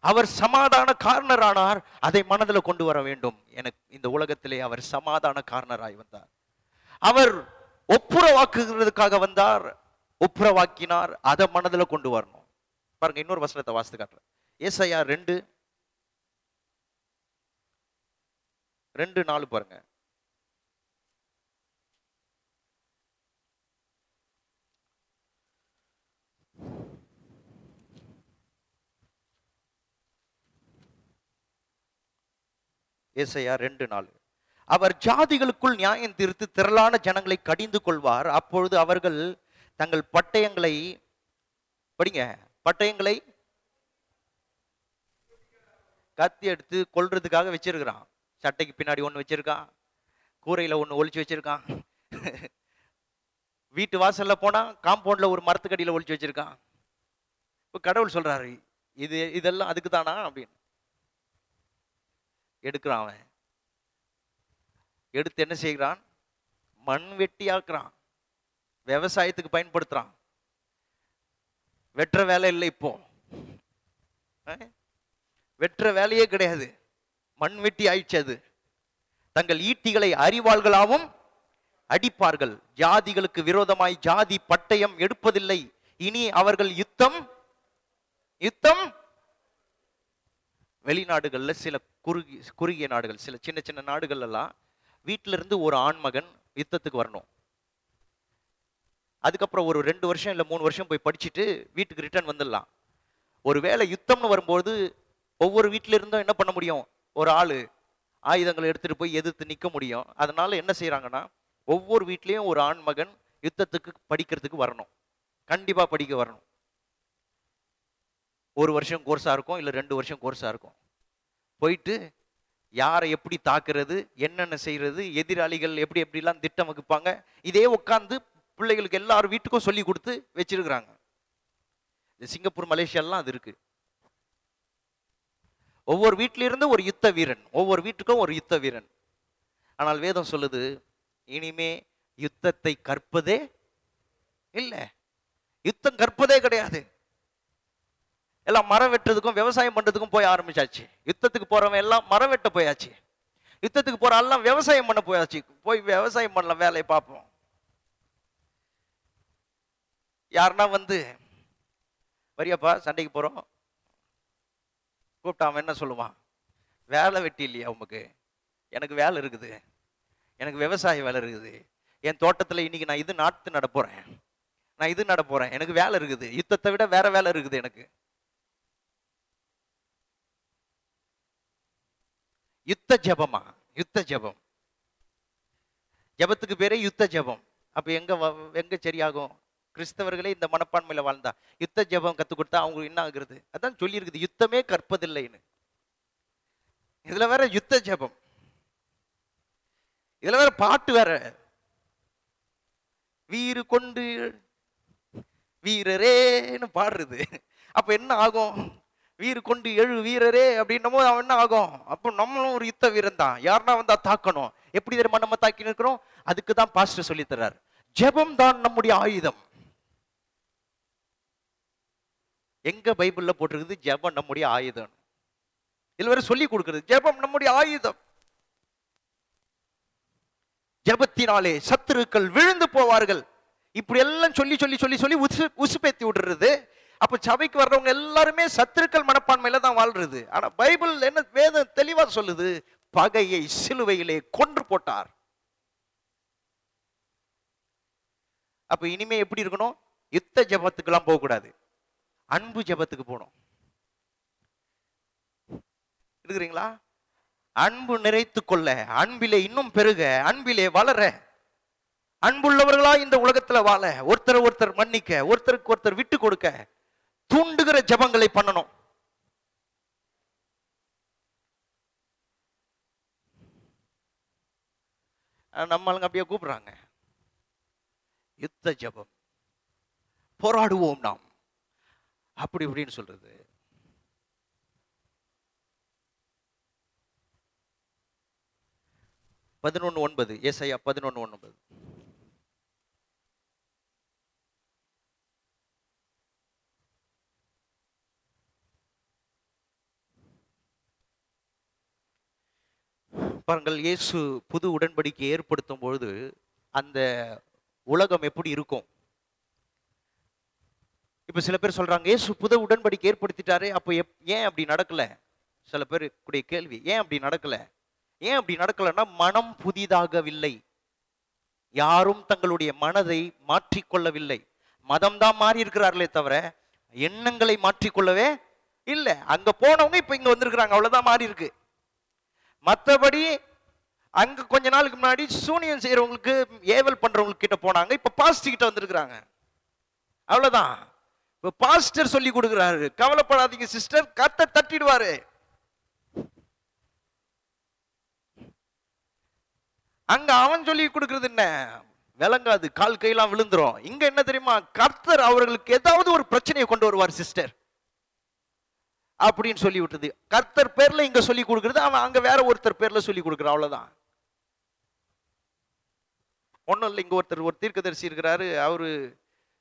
அவர் சமாதான காரணரானார். அதை மனதில் கொண்டு வர வேண்டும். எனக்கு இந்த உலகத்திலே அவர் சமாதான காரணராய் வந்தார். அவர் ஒப்புரவாக்குகிறதுக்காக வந்தார். ஒப்புரவாக்கினார். அதை மனதில் கொண்டு வரணும். பாருங்க இன்னொரு வசனத்தை வாசித்து காட்டுறேன். ஏசையா ரெண்டு ரெண்டு நாலு பாருங்க. ஏசையா ரெண்டு நாலு. அவர் ஜாதிகளுக்குள் நியாயம் தீர்த்து திரளான ஜனங்களை கடிந்து கொள்வார். அப்பொழுது அவர்கள் தங்கள் பட்டயங்களை படிங்க பட்டயங்களை கத்தி எடுத்து கொல்றதுக்காக வச்சிருக்கிறான். சட்டைக்கு பின்னாடி ஒன்று வச்சிருக்கான். கூரையில ஒன்று ஒழிச்சு வச்சிருக்கான். வீட்டு வாசல்ல போனா காம்பவுண்ட்ல ஒரு மரத்துக்கடியில ஒழிச்சு வச்சிருக்கான். இப்போ கடவுள் சொல்றாரு இது இதெல்லாம் அதுக்கு தானா அப்படின்னு. எடுக்கிறான் அவன். எடுத்து என்ன செய்கிறான்? மண் வெட்டி ஆக்குறான். விவசாயத்துக்கு பயன்படுத்துறான். வெட்டுற வேலை இல்லை இப்போ. வெட்டுற வேலையே கிடையாது. மண் வெட்டி ஆயிடுச்சு அது தங்கள் ஈட்டிகளை அறிவாள்களாகவும் அடிப்பார்கள். ஜாதிகளுக்கு விரோதமாய் ஜாதி பட்டயம் எடுப்பதில்லை. இனி அவர்கள் யுத்தம் யுத்தம். வெளிநாடுகள்ல சில குறுகி குறுகிய நாடுகள் சில சின்ன சின்ன நாடுகள் எல்லாம் வீட்டில இருந்து ஒரு ஆண்மகன் யுத்தத்துக்கு வரணும். அதுக்கப்புறம் ஒரு ரெண்டு வருஷம் இல்லை மூணு வருஷம் போய் படிச்சுட்டு வீட்டுக்கு ரிட்டர்ன் வந்துடலாம். ஒருவேளை யுத்தம்னு வரும்போது ஒவ்வொரு வீட்டில இருந்தும் என்ன பண்ண முடியும்? ஒரு ஆளு ஆயுதங்களை எடுத்துட்டு போய் எதிர்த்து நிக்க முடியும். அதனால என்ன செய்கிறாங்கன்னா ஒவ்வொரு வீட்லயும் ஒரு ஆண் மகன் யுத்தத்துக்கு படிக்கிறதுக்கு வரணும். கண்டிப்பா படிக்க வரணும். ஒரு வருஷம் கோர்ஸா இருக்கும் இல்ல ரெண்டு வருஷம் கோர்ஸா இருக்கும். போயிட்டு யாரை எப்படி தாக்குறது என்னென்ன செய்யறது எதிராளிகள் எப்படி எப்படிலாம் திட்டம் வகுப்பாங்க இதே உட்காந்து பிள்ளைகளுக்கு எல்லார் வீட்டுக்கும் சொல்லி கொடுத்து வச்சிருக்கிறாங்க. இந்த சிங்கப்பூர் மலேசியாலாம் அது இருக்கு. ஒவ்வொரு வீட்டிலிருந்து ஒரு யுத்த வீரன் ஒவ்வொரு வீட்டுக்கும் ஒரு யுத்த வீரன். ஆனால் வேதம் சொல்லுது இனிமே யுத்தத்தை கற்பதே இல்லை. யுத்தம் கற்பதே கிடையாது. எல்லாம் மரம் வெட்டுறதுக்கும் விவசாயம் பண்றதுக்கும் போய் ஆரம்பிச்சாச்சு. யுத்தத்துக்கு போறவன் எல்லாம் மரம் வெட்ட போயாச்சு. யுத்தத்துக்கு போற எல்லாம் விவசாயம் பண்ண போயாச்சு. போய் விவசாயம் பண்ணலாம் வேலையை பார்ப்போம். யாருன்னா வந்து வரியாப்பா சண்டைக்கு போறோம். கூப்பிட்டா அவன் என்ன சொல்லுவான் வேலை வெட்டி இல்லையா உமக்கு? எனக்கு வேலை இருக்குது. எனக்கு விவசாய வேலை இருக்குது. என் தோட்டத்துல இன்னைக்கு நான் இது நாட்டு நட நான் இது நட எனக்கு வேலை இருக்குது. யுத்தத்தை விட வேற வேலை இருக்குது எனக்கு. யுத்த ஜெபமா? யுத்த ஜெபம். ஜெபத்துக்கு பேரே யுத்த ஜெபம். அப்போ எங்க எங்கே எங்க சரியாகும்? கிறிஸ்தவர்களே இந்த மனப்பான்மையில வாழ்ந்தா. யுத்த ஜெபம் கத்து கொடுத்தா அவங்க என்ன ஆகுறது? அதான் சொல்லியிருக்குது யுத்தமே கற்பதில்லைன்னு. இதுல வேற யுத்த ஜெபம். இதுல வேற பாட்டு வேற. வீறு கொண்டு வீரரேன்னு பாடுறது. அப்ப என்ன ஆகும்? வீறு கொண்டு எழு வீரரே அப்படின்னும் போது அவன் என்ன ஆகும்? அப்போ நம்மளும் ஒரு யுத்த வீரன் தான் யாருன்னா வந்தா தாக்கணும். எப்படி தெரியுமா நம்ம தாக்கி நிற்கிறோம் அதுக்கு தான் பாஸ்டர் சொல்லி தர்றார். ஜெபம் தான் நம்முடைய ஆயுதம். எங்க பைபிளில் போட்டிருக்குது ஜெபம் நம்முடைய ஆயுதம். இதில் வேறு சொல்லி கொடுக்குறது ஜெபம் நம்முடைய ஆயுதம். ஜெபத்தினாலே சத்துருக்கள் விழுந்து போவார்கள். இப்படி எல்லாம் சொல்லி சொல்லி சொல்லி சொல்லி உசு உசுப்பேத்தி விடுறது அப்போ சபைக்கு வர்றவங்க எல்லாருமே சத்துருக்கள் மனப்பான்மையில தான் வாழ்றது. ஆனால் பைபிள் என்ன வேதம் தெளிவாக சொல்லுது பகையை சிலுவையிலே கொன்று போட்டார். அப்போ இனிமே எப்படி இருக்கணும்? யுத்த ஜபத்துக்கெல்லாம் போகக்கூடாது. அன்பு ஜபத்துக்கு போனோம். இருக்கிறீங்களா? அன்பு நிறைத்து கொள்ள அன்பிலே இன்னும் பெருக அன்பிலே வளர. அன்புள்ளவர்களா இந்த உலகத்துல வாழ ஒருத்தர் ஒருத்தர் மன்னிக்க ஒருத்தருக்கு ஒருத்தர் விட்டு கொடுக்க தூண்டுகிற ஜபங்களை பண்ணணும். நம்மளுங்க நம்ம ஆளுங்க அப்படியே கூப்பிடுறாங்க. யுத்த ஜபம். போராடுவோம் நாம். அப்படி இப்படின்னு சொல்றது. பதினொன்னு ஒன்பது ஏசையா பதினொன்னு ஒன்பது. பாருங்கள் இயேசு புது உடன்படிக்கை ஏற்படுத்தும் பொழுது அந்த உலகம் எப்படி இருக்கும்? இப்போ சில பேர் சொல்றாங்க ஏசு புத உடன்படிக்கை ஏற்படுத்திட்டாரே அப்போ எப்- ஏன் அப்படி நடக்கல? சில பேர் கூடிய கேள்வி ஏன் அப்படி நடக்கல? ஏன் அப்படி நடக்கலைன்னா மனம் புதிதாகவில்லை. யாரும் தங்களுடைய மனதை மாற்றிக்கொள்ளவில்லை. மதம் தான் மாறி இருக்கிறார்களே தவிர எண்ணங்களை மாற்றிக்கொள்ளவே இல்லை. அங்க போனவங்க இப்ப இங்க வந்திருக்கிறாங்க அவ்வளவுதான் மாறி இருக்கு மற்றபடி அங்க கொஞ்ச நாளுக்கு முன்னாடி சூனியம் செய்யறவங்களுக்கு ஏவல் பண்றவங்களுக்கு கிட்ட போனாங்க இப்ப பாஸ்ட் கிட்ட வந்திருக்கிறாங்க. அவ்வளவுதான். இப்ப பாஸ்டர் சொல்லி கொடுக்குறாரு. கவலைப்படாதீங்க சிஸ்டர். கத்த தட்டிடுவாரு. அங்க அவன் சொல்லி கொடுக்கறது என்ன? விளங்காது. கால் கையெல்லாம் விழுந்துரும். இங்க என்ன தெரியுமா? கர்த்தர் அவர்களுக்கு ஏதாவது ஒரு பிரச்சனையை கொண்டு வருவார் சிஸ்டர். அப்படின்னு சொல்லி விட்டது. கர்த்தர் பேர்ல இங்க சொல்லி கொடுக்கறது அவன் அங்க வேற ஒருத்தர் பேர்ல சொல்லி கொடுக்குறான். அவ்வளவுதான். ஒண்ணும் இல்லை இங்க ஒருத்தர் ஒரு தீர்க்கதரிசி இருக்கிறாரு. அவரு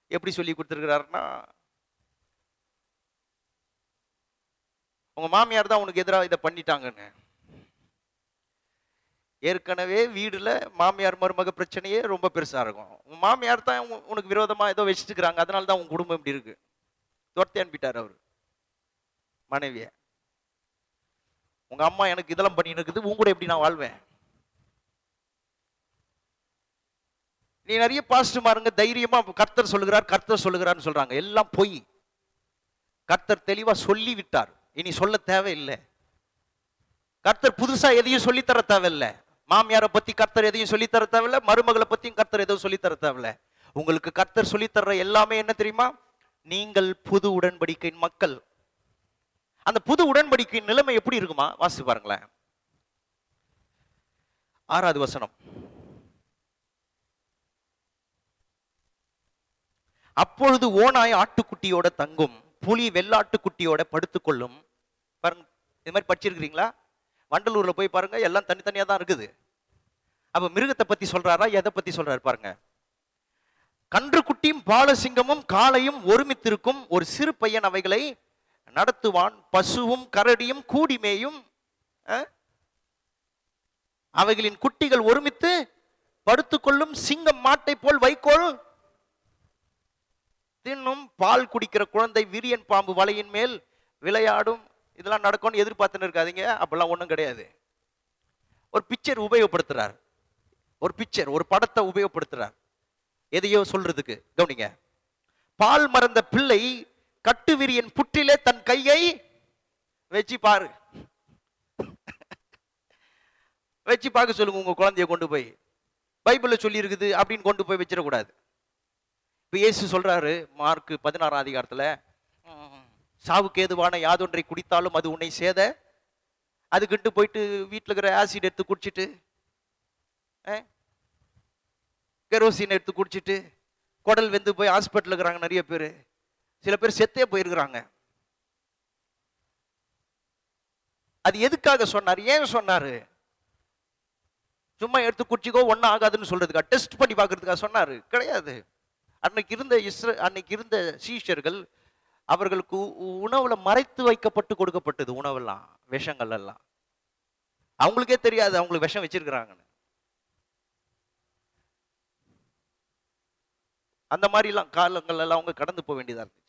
எப்படி சொல்லி கொடுத்துருக்கிறாருன்னா உங்க மாமியார் தான் உனக்கு எதிராக இதை பண்ணிட்டாங்கன்னு. ஏற்கனவே வீடுல மாமியார் மருமக பிரச்சனையே ரொம்ப பெருசா இருக்கும். உங்கள் மாமியார் தான் உனக்கு விரோதமா ஏதோ வச்சுட்டுக்கிறாங்க அதனால தான் உங்கள் குடும்பம் இப்படி இருக்கு. துரத்தி அனுப்பிட்டார் அவர். மனைவிய. உங்க அம்மா எனக்கு இதெல்லாம் பண்ணிட்டு இருக்குது. உங்க கூட எப்படி நான் வாழ்வேன்? நீ நிறைய பாசிட்டிவ் மாருங்க தைரியமா கர்த்தர் சொல்லுகிறார் கர்த்தர் சொல்லுகிறார்னு சொல்றாங்க. எல்லாம் பொய். கர்த்தர் தெளிவா சொல்லி விட்டார் இனி சொல்ல தேவையில்லை. கர்த்தர் புதுசா எதையும் சொல்லித்தர தேவையில்லை. தேவையில்ல மாமியாரை பத்தி கர்த்தர் எதையும் சொல்லித்தர தேவையில்லை. தேவையில்ல மருமகளை பத்தியும் கர்த்தர் எதுவும் சொல்லித்தர தேவையில்லை. உங்களுக்கு கர்த்தர் சொல்லி எல்லாமே என்ன தெரியுமா? நீங்கள் புது உடன்படிக்கையின் மக்கள். அந்த புது உடன்படிக்கையின் நிலைமை எப்படி இருக்குமா? வாசி பாருங்களேன். ஆறாவது வசனம். அப்பொழுது ஓனாய் ஆட்டுக்குட்டியோட தங்கும் புலி வெள்ளாட்டுக்குட்டியோட படுத்துக்கொள்ளும் பாருங்க இது மாதிரி படிச்சிருக்கிறீங்களா? வண்டலூர்ல போய் பாருங்க எல்லாம் தனித்தனியாக தான் இருக்குது. அப்போ மிருகத்தை பத்தி சொல்றாரா? எதை பத்தி சொல்றாரு பாருங்க. கன்றுக்குட்டியும் பாலசிங்கமும் காளையும் ஒருமித்திருக்கும் ஒரு சிறு பையன் அவைகளை நடத்துவான். பசுவும் கரடியும் கூடிமேயும் அவைகளின் குட்டிகள் ஒருமித்து படுத்துக்கொள்ளும் சிங்கம் மாட்டை போல் வைக்கோல். தின்னும் பால் குடிக்கிற குழந்தை விரியன் பாம்பு வலையின் மேல் விளையாடும். இதெல்லாம் நடக்கும்னு எதிர்பார்த்துன்னு இருக்காதீங்க. அப்படிலாம் ஒன்றும் கிடையாது. ஒரு பிக்சர் உபயோகப்படுத்துகிறார் ஒரு பிக்சர் ஒரு படத்தை உபயோகப்படுத்துகிறார் எதையோ சொல்றதுக்கு கவனிங்க. பால் மறந்த பிள்ளை கட்டுவிரியின் புற்றிலே தன் கையை வச்சு பாரு. வச்சு பார்க்க சொல்லுங்க உங்க குழந்தைய கொண்டு போய். பைபிளில் சொல்லி இருக்குது அப்படின்னு கொண்டு போய் வச்சிடக்கூடாது. இப்போ இயேசு சொல்றாரு மார்க் பதினாறாம் அதிகாரத்துல சாவுக்கு ஏதுவான யாதொன்றை குடித்தாலும் அது உன்னை சேத. அதுக்கிட்டு போயிட்டு வீட்டில் இருக்கிற ஆசிட் எடுத்து குடிச்சிட்டு கெரோசின் எடுத்து குடிச்சிட்டு குடல் வெந்து போய் ஹாஸ்பிட்டல் இருக்கிறாங்க நிறைய பேர். சில பேர் செத்தே போயிருக்கிறாங்க. அது எதுக்காக சொன்னார்? ஏன் சொன்னாரு? சும்மா எடுத்து குடிச்சிக்கோ ஒன்றும் ஆகாதுன்னு சொல்றதுக்கா? டெஸ்ட் பண்ணி பார்க்கறதுக்காக சொன்னாரு? கிடையாது. அன்னைக்கு இருந்த இஸ்ர அன்னைக்கு இருந்த சீஷர்கள் அவர்களுக்கு உ- உணவுல மறைத்து வைக்கப்பட்டு கொடுக்கப்பட்டது உணவெல்லாம் விஷங்கள் எல்லாம் அவங்களுக்கே தெரியாது அவங்களுக்கு விஷம் வச்சிருக்கிறாங்கன்னு. அந்த மாதிரிலாம் காலங்கள் எல்லாம் அவங்க கடந்து போக வேண்டியதா இருந்துச்சு.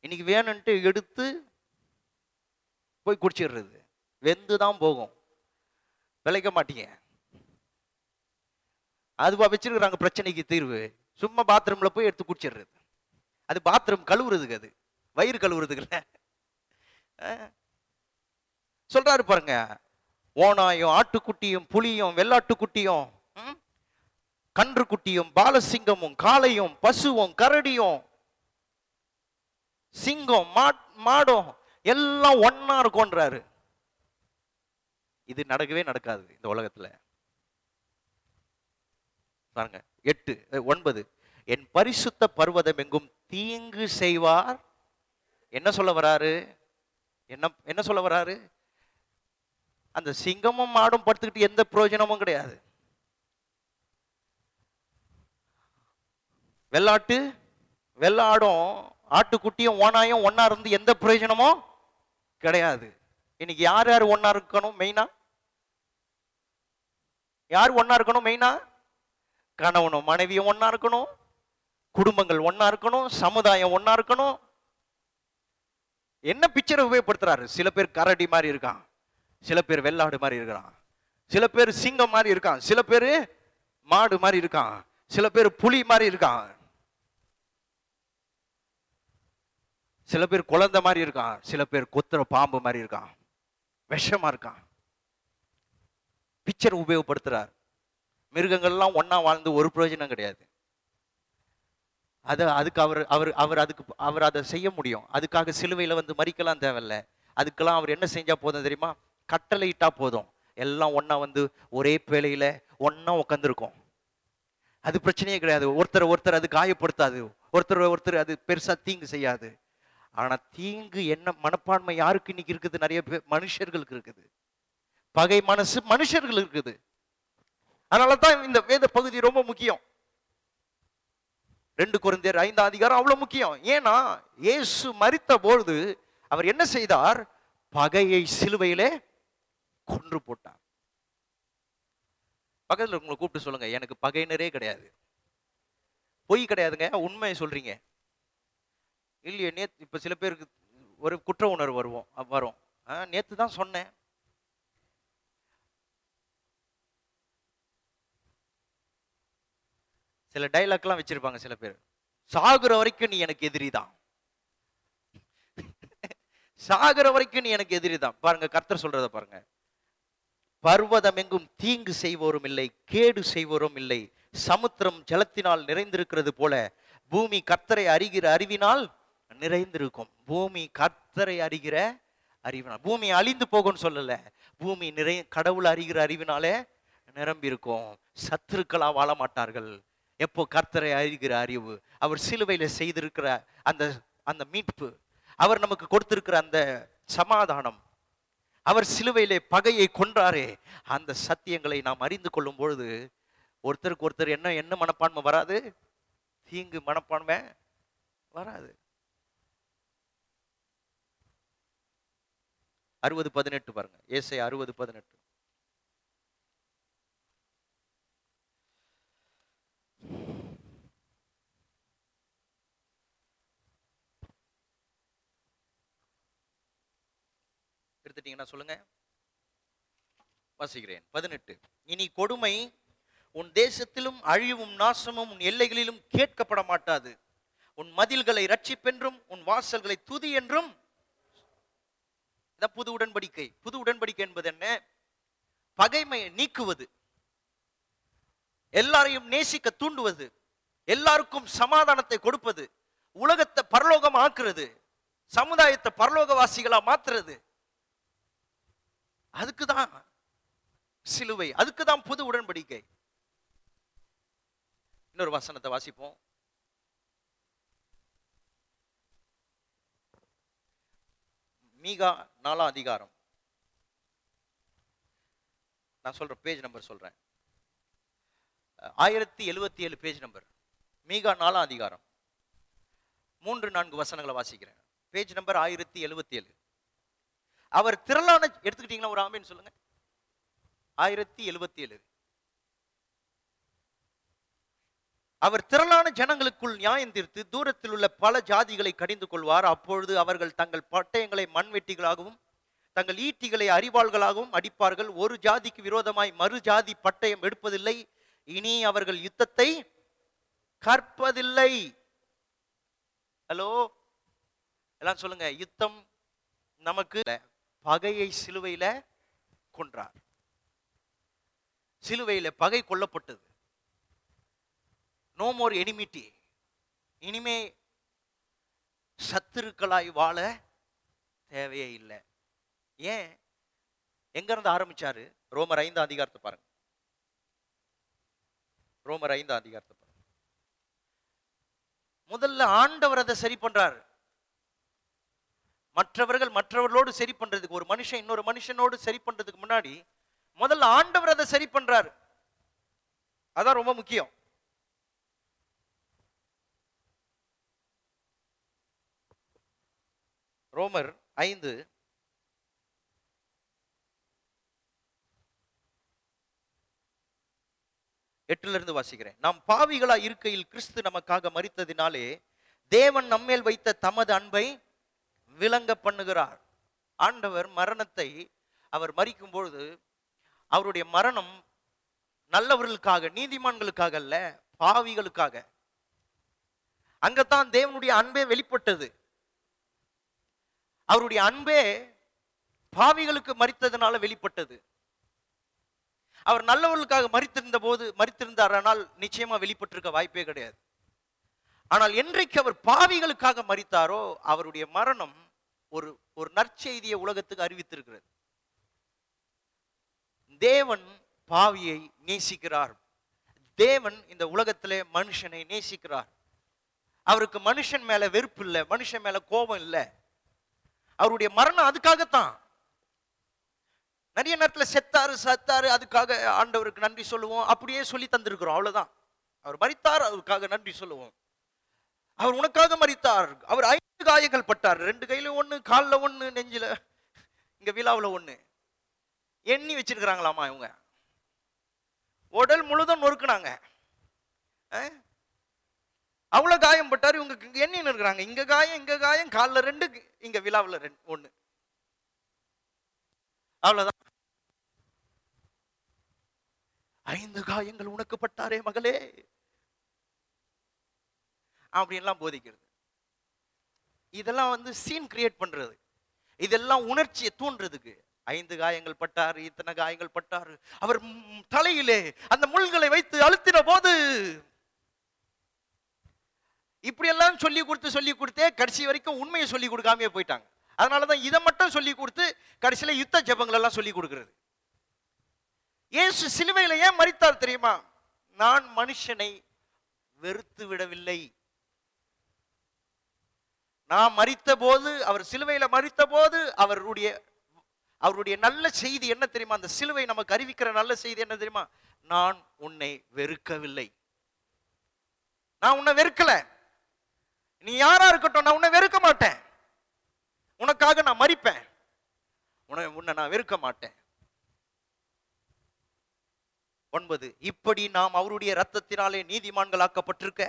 இன்னைக்கு வேணும்ட்டு எடுத்து போய் குடிச்சிடுறது. வெந்து தான் போகும். விளைக்க மாட்டீங்க. அதுவா வச்சிருக்கிறாங்க பிரச்சனைக்கு தீர்வு. சும்மா பாத்ரூம்ல போய் எடுத்து குடிச்சிடுறது. அது பாத்ரூம் கழுவுறதுக்கு அது. வயிறு கழுவுறதுக்கு இல்ல சொல்றாரு பாருங்க ஓனாயும் ஆட்டுக்குட்டியும் புலியும் வெள்ளாட்டுக்குட்டியும் கன்றுக்குட்டியும் பாலசிங்கமும் காளையும் பசுவும் கரடியும் சிங்கம் மாடும் எல்லாம் ஒன்னா இருக்கும்ன்றாரு இது நடக்கவே நடக்காது இந்த உலகத்துல. பாருங்க எட்டு ஒன்பது. என் பரிசுத்த பர்வதம் எங்கும் தீங்கு செய்வார். என்ன சொல்ல வராரு? என்ன என்ன சொல்ல வராரு? அந்த சிங்கமும் மாடும் படுத்துக்கிட்டு எந்த பிரயோஜனமும் கிடையாது. வெள்ளாட்டு வெள்ளாடும் ஆட்டுக்குட்டியும் ஓனாயும் ஒன்னா இருந்து எந்த பிரயோஜனமும் கிடையாது. இன்னைக்கு யார் யார் ஒன்னா இருக்கணும் மெயினா? யார் ஒன்னா இருக்கணும் மெயினா? கணவனும் மனைவியும் ஒன்னா இருக்கணும். குடும்பங்கள் ஒன்றா இருக்கணும் சமுதாயம் ஒன்றா இருக்கணும். என்ன பிக்சரை உபயோகப்படுத்துறாரு? சில பேர் கரடி மாதிரி இருக்கான். சில பேர் வெள்ளாடு மாதிரி இருக்கிறான். சில பேர் சிங்கம் மாதிரி இருக்கான். சில பேர் மாடு மாதிரி இருக்கான். சில பேர் புலி மாதிரி இருக்கான். சில பேர் குழந்தை மாதிரி இருக்கான். சில பேர் கொத்துற பாம்பு மாதிரி இருக்கான். விஷமா இருக்கான். பிக்சர் உபயோகப்படுத்துறார். மிருகங்கள்லாம் ஒன்னா வாழ்ந்து ஒரு பிரயோஜனம் கிடையாது. அதை அதுக்கு அவர் அவர் அவர் அதுக்கு அவர் அதை செய்ய முடியும். அதுக்காக சிலுவையில் வந்து மறிக்கலாம் தேவையில்ல. அதுக்கெல்லாம் அவர் என்ன செஞ்சால் போதும் தெரியுமா? கட்டளை இட்டா போதும். எல்லாம் ஒன்றா வந்து ஒரே பேழையில் ஒன்றா உட்காந்துருக்கும் அது பிரச்சனையே கிடையாது. ஒருத்தர் ஒருத்தர் அது காயப்படுத்தாது. ஒருத்தர் ஒருத்தர் அது பெருசாக தீங்கு செய்யாது. ஆனால் தீங்கு என்ன மனப்பான்மை யாருக்கு இன்னைக்கு இருக்குது? நிறைய பேர் மனுஷர்களுக்கு இருக்குது. பகை மனசு மனுஷர்கள் இருக்குது. அதனால தான் இந்த வேத பகுதி ரொம்ப முக்கியம். ரெண்டு குறைந்தர் ஐந்தாம் அதிகாரம் அவ்வளவு முக்கியம். ஏன்னா இயேசு மறித்த பொழுது அவர் என்ன செய்தார்? பகையை சிலுவையிலே கொன்று போட்டார். பக்கத்தில் உங்களை கூப்பிட்டு சொல்லுங்க எனக்கு பகையினரே கிடையாது. பொய் கிடையாதுங்க உண்மையை சொல்றீங்க. இல்லையே நேத்து இப்ப சில பேருக்கு ஒரு குற்ற உணர்வு வருவோம் வரும். நேற்று தான் சொன்னேன். சில டைலாக்லாம் வச்சிருப்பாங்க சில பேர். சாகுற வரைக்கும் நீ எனக்கு எதிரி தான். சாகுற வரைக்கும் நீ எனக்கு எதிரி தான். பாருங்க கர்த்தர் சொல்றத பாருங்க. பர்வதம் எங்கும் தீங்கு செய்வோரும் இல்லை கேடு செய்வோரும் இல்லை. சமுத்திரம் ஜலத்தினால் நிறைந்திருக்கிறது போல பூமி கர்த்தரை அறிகிற அறிவினால் நிறைந்திருக்கும். பூமி கர்த்தரை அறிகிற அறிவினால். பூமி அழிந்து போகும்னு சொல்லல. பூமி நிறை கடவுள் அறிகிற அறிவினாலே நிரம்பி இருக்கும் சத்துருக்களா வாழ மாட்டார்கள். எப்போ கர்த்தரை அறிகிற அறிவு? அவர் சிலுவையில செய்திருக்கிற அந்த அந்த மீட்பு. அவர் நமக்கு கொடுத்திருக்கிற அந்த சமாதானம். அவர் சிலுவையிலே பகையை கொன்றாரே. அந்த சத்தியங்களை நாம் அறிந்து கொள்ளும் பொழுது ஒருத்தருக்கு ஒருத்தர் என்ன என்ன மனப்பான்மை வராது? தீங்கு மனப்பான்மை வராது. அறுபது பதினெட்டு பாருங்க. ஏசை அறுபது பதினெட்டு. எடுத்துட்டீங்கன்னா சொல்லுங்க. வாசிக்கிறேன். பதினெட்டு. இனி கொடுமை உன் தேசத்திலும் அழிவும் நாசமும் உன் எல்லைகளிலும் கேட்கப்பட மாட்டாது. உன் மதில்களை ரட்சிப்பென்றும் உன் வாசல்களை துதி என்றும். புது உடன்படிக்கை. புது உடன்படிக்கை என்பது என்ன? பகைமையை நீக்குவது. எல்லாரையும் நேசிக்க தூண்டுவது. எல்லாருக்கும் சமாதானத்தை கொடுப்பது. உலகத்தை பரலோகம் ஆக்குறது சமுதாயத்தை பரலோகவாசிகளா மாத்துறது. அதுக்கு தான் சிலுவை அதுக்கு தான் புது உடன்படிக்கை. இன்னொரு வசனத்தை வாசிப்போம். மீகா நாலாம் அதிகாரம். நான் சொல்றேன் பேஜ் நம்பர் சொல்றேன். ஆயிரத்தி எழுவத்தி ஏழு பேஜ் நம்பர் மீகா நாலாம் அதிகாரம். மூன்று நான்கு வசனங்களை வாசிக்கிறேன். பேஜ் நம்பர் ஆயிரத்தி எழுவத்தி ஏழு. அவர் திரளான எடுத்துக்கிட்டீங்களா ஒரு ஆமேன்னு சொல்லுங்க. ஆயிரத்தி எழுபத்தி ஏழு. அவர் திரளான ஜனங்களுக்குள் நியாயம் தீர்த்து தூரத்தில் உள்ள பல ஜாதிகளை கடிந்து கொள்வார். அப்பொழுது அவர்கள் தங்கள் பட்டயங்களை மண்வெட்டிகளாகவும் தங்கள் ஈட்டிகளை அறிவாள்களாகவும் அடிப்பார்கள். ஒரு ஜாதிக்கு விரோதமாய் மறு ஜாதி பட்டயம் எடுப்பதில்லை. இனி அவர்கள் யுத்தத்தை கற்பதில்லை. ஹலோ எல்லாம் சொல்லுங்க. யுத்தம் நமக்கு பகையை சிலுவையில கொன்றார். சிலுவையில பகை கொல்லப்பட்டது. நோ மோர் எனிமிட்டி இனிமே சத்துருக்களாய் வாழ தேவையே இல்லை. ஏன்? எங்க இருந்து ஆரம்பிச்சாரு? ரோமர் ஐந்தாம் அதிகாரத்தை பாருங்க. ரோமர் ஐந்தாம் அதிகாரத்தை பாருங்க. முதல்ல ஆண்டவர் அதை சரி பண்றாரு. மற்றவர்கள் மற்றவர்களோடு சரி பண்றதுக்கு ஒரு மனுஷன் இன்னொரு மனுஷனோடு சரி பண்றதுக்கு முன்னாடி முதல்ல ஆண்டவர் அதை சரி பண்றாரு. அதான் ரொம்ப முக்கியம். ரோமர் ஐந்து. எட்டுல இருந்து வாசிக்கிறேன். நாம் பாவிகளா இருக்கையில் கிறிஸ்து நமக்காக மறித்ததினாலே தேவன் நம்மேல் வைத்த தமது அன்பை விளங்க பண்ணுகிறார். ஆண்டவர் மரணத்தை அவர் மறிக்கும் பொழுது அவருடைய மரணம் நல்லவர்களுக்காக நீதிமான்களுக்காக அல்ல பாவிகளுக்காக. அங்கத்தான் தேவனுடைய அன்பே வெளிப்பட்டது. அவருடைய அன்பே பாவிகளுக்கு மறித்ததுனால வெளிப்பட்டது. அவர் நல்லவர்களுக்காக மறித்திருந்த போது மரித்திருந்தாரானால் நிச்சயமா வெளிப்பட்டிருக்க வாய்ப்பே கிடையாது. ஆனால் என்றைக்கு அவர் பாவிகளுக்காக மறித்தாரோ அவருடைய மரணம் ஒரு ஒரு நற்செய்தியை உலகத்துக்கு அறிவித்திருக்கிறது. தேவன் பாவியை நேசிக்கிறார். தேவன் இந்த உலகத்திலே மனுஷனை நேசிக்கிறார். அவருக்கு மனுஷன் மேல வெறுப்பு இல்லை மனுஷன் மேல கோபம் இல்லை. அவருடைய மரணம் அதுக்காகத்தான். நிறைய நேரத்துல செத்தாரு சத்தாரு அதுக்காக ஆண்டவருக்கு நன்றி சொல்லுவோம் அப்படியே சொல்லி தந்திருக்கிறோம் அவ்வளவுதான். அவர் மறித்தார் அவருக்காக நன்றி சொல்லுவோம். அவர் உனக்காக மறித்தார் அவர் ஐந்து காயங்கள் பட்டார். ரெண்டு கையில ஒண்ணு கால்ல ஒண்ணு நெஞ்சில இங்க விழாவுல ஒண்ணு. எண்ணி வச்சிருக்கிறாங்களாமா இவங்க? உடல் முழுதும் நொறுக்குனாங்க. அஹ்? அவ்வளவு காயம் பட்டாரு இவங்க எண்ணின்னு இருக்கிறாங்க. இங்க காயம் இங்க காயம் கால்ல ரெண்டு இங்க விழாவுல ரெண்டு ஒண்ணு. அவ்வளவுதான். ஐந்து காயங்கள் உனக்கு பட்டாரே மகளே. அப்படின்லாம் போதிக்கிறது. இதெல்லாம் வந்து சீன் கிரியேட் பண்றது. இதெல்லாம் உணர்ச்சியை தூண்டுறதுக்கு. ஐந்து காயங்கள் பட்டார் இத்தனை காயங்கள் பட்டார். அவர் தலையிலே அந்த முள்களை வைத்து அழுத்தின போது இப்படியெல்லாம் சொல்லி கொடுத்து சொல்லி கொடுத்தே கடைசி வரைக்கும் உண்மையை சொல்லி கொடுக்காமயே போயிட்டாங்க. அதனாலதான் இதை மட்டும் சொல்லி கொடுத்து கடைசியில யுத்த ஜபங்கள் எல்லாம் சொல்லி கொடுக்கிறது. ஏசு சிலுவையில ஏன் மறித்தார் தெரியுமா? நான் மனுஷனை வெறுத்து விடவில்லை. நான் மறித்த போது அவர் சிலுவையில மறித்த போது அவருடைய அவருடைய நல்ல செய்தி என்ன தெரியுமா? அந்த சிலுவை நமக்கு அறிவிக்கிற நல்ல செய்தி என்ன தெரியுமா? நான் உன்னை வெறுக்கவில்லை. நான் உன்னை வெறுக்கல. நீ யாரா இருக்கட்டும் நான் உன்னை வெறுக்க மாட்டேன். உனக்காக நான் மறிப்பேன் உன்னை உன்னை நான் வெறுக்க மாட்டேன். ஒன்பது இப்படி நாம் அவருடைய ரத்தத்தினாலே நீதிமான்கள் ஆக்கப்பட்டிருக்க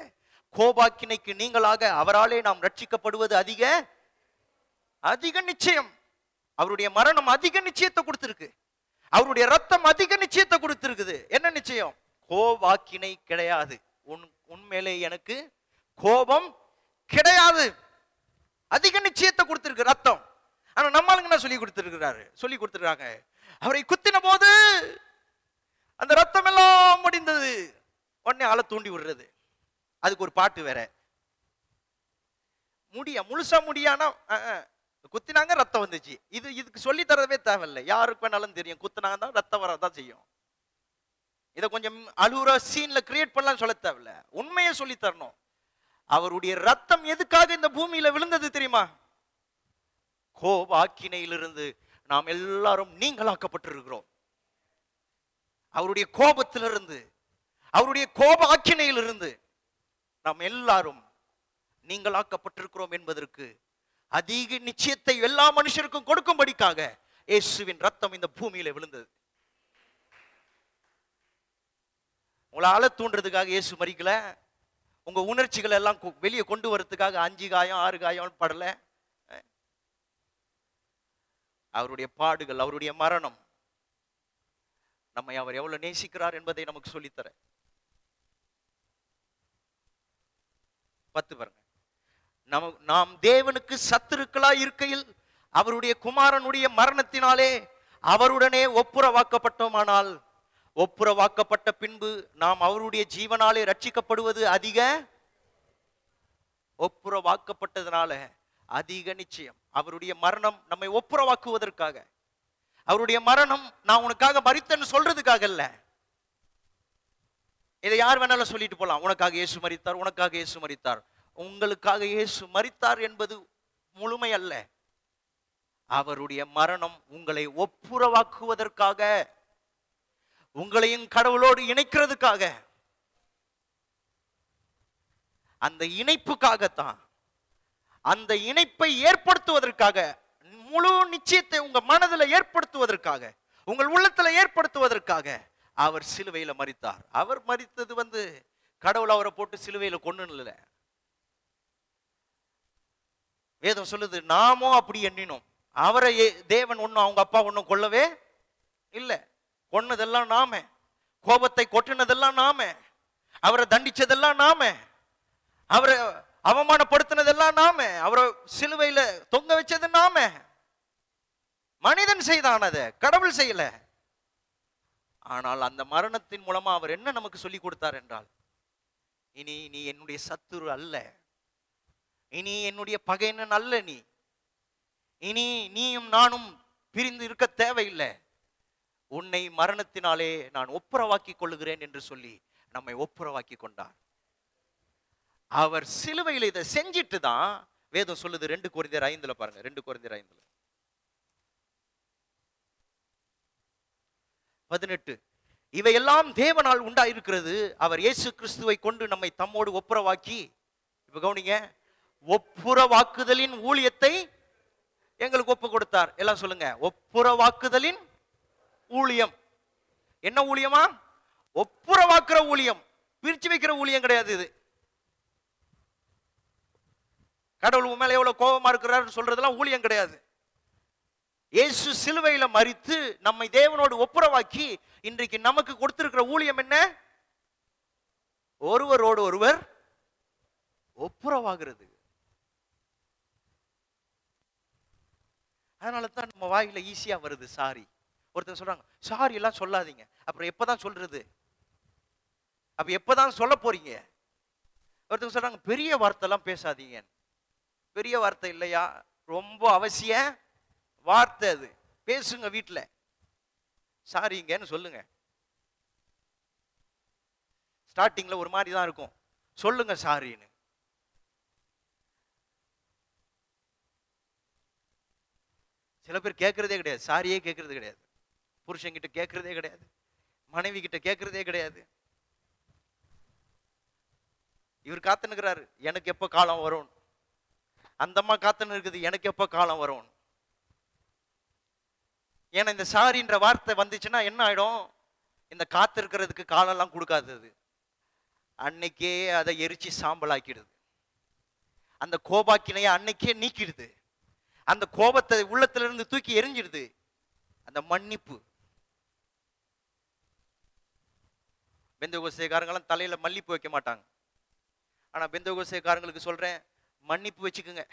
கோபாக்கினைக்கு நீங்களாக அவராலே நாம் ரட்சிக்கப்படுவது அதிக அதிக நிச்சயம். அவருடைய மரணம் அதிக நிச்சயத்தை கொடுத்திருக்கு. அவருடைய ரத்தம் அதிக நிச்சயத்தை கொடுத்திருக்குது. என்ன நிச்சயம்? கோபாக்கினை கிடையாது. உன் உண்மையிலே எனக்கு கோபம் கிடையாது. அதிக நிச்சயத்தை கொடுத்திருக்கு ரத்தம் ஆனா நம்மளுக்கு என்ன சொல்லி கொடுத்திருக்கிறாரு? சொல்லி கொடுத்துருக்காங்க அவரை குத்தின போது அந்த ரத்தம் எல்லாம் முடிந்தது. உடனே ஆளை தூண்டி விடுறது. அதுக்கு ஒரு பாட்டு வேற. முடிய முழுசா முடியானா குத்தினாங்க ரத்தம் வந்துச்சு. இது இதுக்கு சொல்லி தரவே தேவையில்லை. யாருக்கு வேணாலும் தெரியும். குத்தினாங்க தான் ரத்தம் வரதான் செய்யும். இதை கொஞ்சம் அழுகுற சீன்ல கிரியேட் பண்ணலாம் சொல்ல தேவையில்ல. உண்மையை சொல்லி தரணும். அவருடைய ரத்தம் எதுக்காக இந்த பூமியில விழுந்தது தெரியுமா? கோபாக்கினையிலிருந்து நாம் எல்லாரும் நீங்களாக்கப்பட்டிருக்கிறோம். அவருடைய கோபத்திலிருந்து அவருடைய கோப ஆக்கினையிலிருந்து நாம் எல்லாரும் நீங்களாக்கப்பட்டிருக்கிறோம் என்பதற்கு அதிக நிச்சயத்தை எல்லா மனுஷருக்கும் கொடுக்கும்படிக்காக இயேசுவின் ரத்தம் இந்த பூமியில விழுந்தது. உங்களை தூண்டுறதுக்காக இயேசு மறிக்கல. உங்க உணர்ச்சிகளை எல்லாம் வெளியே கொண்டு வரதுக்காக அஞ்சு காயம் ஆறு காயம் படல. அஹ். அவருடைய பாடுகள் அவருடைய மரணம் நம்மை அவர் எவ்வளவு நேசிக்கிறார் என்பதை நமக்கு சொல்லித்தர. பத்து பாருங்க. நம்ம நாம் தேவனுக்கு சத்துருக்களா இருக்கையில் அவருடைய குமாரனுடைய மரணத்தினாலே அவருடனே ஒப்புரவாக்கப்பட்டோமானால் ஒப்புரவாக்கப்பட்ட பின்பு நாம் அவருடைய ஜீவனாலே ரட்சிக்கப்படுவது அதிக? ஒப்புரவாக்கப்பட்டதுனால அதிக நிச்சயம். அவருடைய மரணம் நம்மை ஒப்புரவாக்குவதற்காக. அவருடைய மரணம் நான் உனக்காக மறித்தேன்னு சொல்றதுக்காக இல்ல இதை யார் வேணாலும் சொல்லிட்டு போலாம். உனக்காக இயேசு மறித்தார் உனக்காக இயேசு மறித்தார் உங்களுக்காக இயேசு மறித்தார் என்பது முழுமை அல்ல அவருடைய மரணம் உங்களை ஒப்புரவாக்குவதற்காக உங்களையும் கடவுளோடு இணைக்கிறதுக்காக அந்த இணைப்புக்காகத்தான் அந்த இணைப்பை ஏற்படுத்துவதற்காக முழு நிச்சயத்தை உங்க மனதில் ஏற்படுத்துவதற்காக உங்கள் உள்ளத்துல ஏற்படுத்துவதற்காக அவர் சிலுவையில மறித்தார் அவர் மறித்தது வந்து கடவுள் அவரை போட்டு சிலுவையில கொண்டு இல்லை வேதம் சொல்லுது நாமும் அப்படி எண்ணினோம். அவரை தேவன் ஒன்றும் அவங்க அப்பா ஒன்றும் கொல்லவே இல்லை. கொன்னதெல்லாம் நாம. கோபத்தை கொட்டினதெல்லாம் நாம. அவரை தண்டிச்சதெல்லாம் நாம. அவரை அவமானப்படுத்தினதெல்லாம் நாம. அவரை சிலுவையில தொங்க வச்சது நாம. மனிதன் செய்தான் அதை. கடவுள் செய்யல. ஆனால் அந்த மரணத்தின் மூலமா அவர் என்ன நமக்கு சொல்லி கொடுத்தார் என்றால் இனி நீ என்னுடைய சத்துரு அல்ல. இனி என்னுடைய பகைனன் அல்ல நீ. இனி நீயும் நானும் பிரிந்து இருக்க தேவையில்லை. உன்னை மரணத்தினாலே நான் ஒப்புரவாக்கி கொள்ளுகிறேன் என்று சொல்லி நம்மை ஒப்புரவாக்கி கொண்டார். அவர் சிலுவையில் இதை செஞ்சிட்டு தான் வேதம் சொல்லுது ரெண்டு குறைந்தர் ஐந்துல பாருங்க ரெண்டு குறைந்தர் ஐந்துல. பதினெட்டு. இவையெல்லாம் தேவனால் உண்டாயிருக்கிறது. அவர் இயேசு கிறிஸ்துவை கொண்டு நம்மை தம்மோடு ஒப்புரவாக்கி இப்ப கவனிங்க ஒப்புரவாக்குதலின் ஊழியத்தை எங்களுக்கு ஒப்பு கொடுத்தார். எல்லாம் சொல்லுங்க ஒப்புரவாக்குதலின் ஊழியம். என்ன ஊழியமா? ஒப்புரவாக்குற ஊழியம். பிரிச்சு வைக்கிற ஊழியம் கிடையாது இது. கடவுள் உன் மேல எவ்வளவு கோபமா இருக்கிறார் சொல்றதெல்லாம் ஊழியம் கிடையாது. இயேசு சிலுவையில மறித்து நம்மை தேவனோடு ஒப்புரவாக்கி இன்றைக்கு நமக்கு கொடுத்திருக்கிற ஊழியம் என்ன? ஒருவரோடு ஒருவர் ஒப்புரவாகிறது. அதனால தான் நம்ம வாயில ஈஸியா வருது சாரி. ஒருத்தர் சொல்றாங்க சாரி எல்லாம் சொல்லாதீங்க. அப்புறம் எப்பதான் சொல்றது? அப்ப எப்பதான் சொல்ல போறீங்க? ஒருத்தர் சொல்றாங்க பெரிய வார்த்தை எல்லாம் பேசாதீங்க பெரிய வார்த்தை இல்லையா? ரொம்ப அவசியம். வார்த்தை அது. பேசுங்க வீட்டில் சாரிங்கன்னு சொல்லுங்க. ஸ்டார்டிங்ல ஒரு மாதிரி தான் இருக்கும். சொல்லுங்க சாரின்னு சில பேர் கேட்கறதே கிடையாது. சாரியே கேட்கறது கிடையாது. புருஷங்கிட்ட கேட்கறதே கிடையாது. மனைவி கிட்ட கேட்கறதே கிடையாது. இவர் காத்துனுக்கிறாரு எனக்கு எப்போ காலம் வரும் அந்த அம்மா காத்துன்னு இருக்குது எனக்கு எப்போ காலம் வரும் ஏன்னா இந்த சாரின்ற வார்த்தை வந்துச்சுன்னா என்ன ஆயிடும்? இந்த காத்திருக்கிறதுக்கு காலம்லாம் கொடுக்காதது அன்னைக்கே அதை எரிச்சு சாம்பலாக்கிடுது. அந்த கோபாக்கினைய அன்னைக்கே நீக்கிடுது. அந்த கோபத்தை உள்ளத்திலிருந்து தூக்கி எரிஞ்சிடுது. அந்த மன்னிப்பு. பெந்தகோசைக்காரங்களாம் தலையில மல்லிப்பு வைக்க மாட்டாங்க. ஆனா பெந்தகோசைக்காரங்களுக்கு சொல்றேன் மன்னிப்பு வச்சுக்குங்க.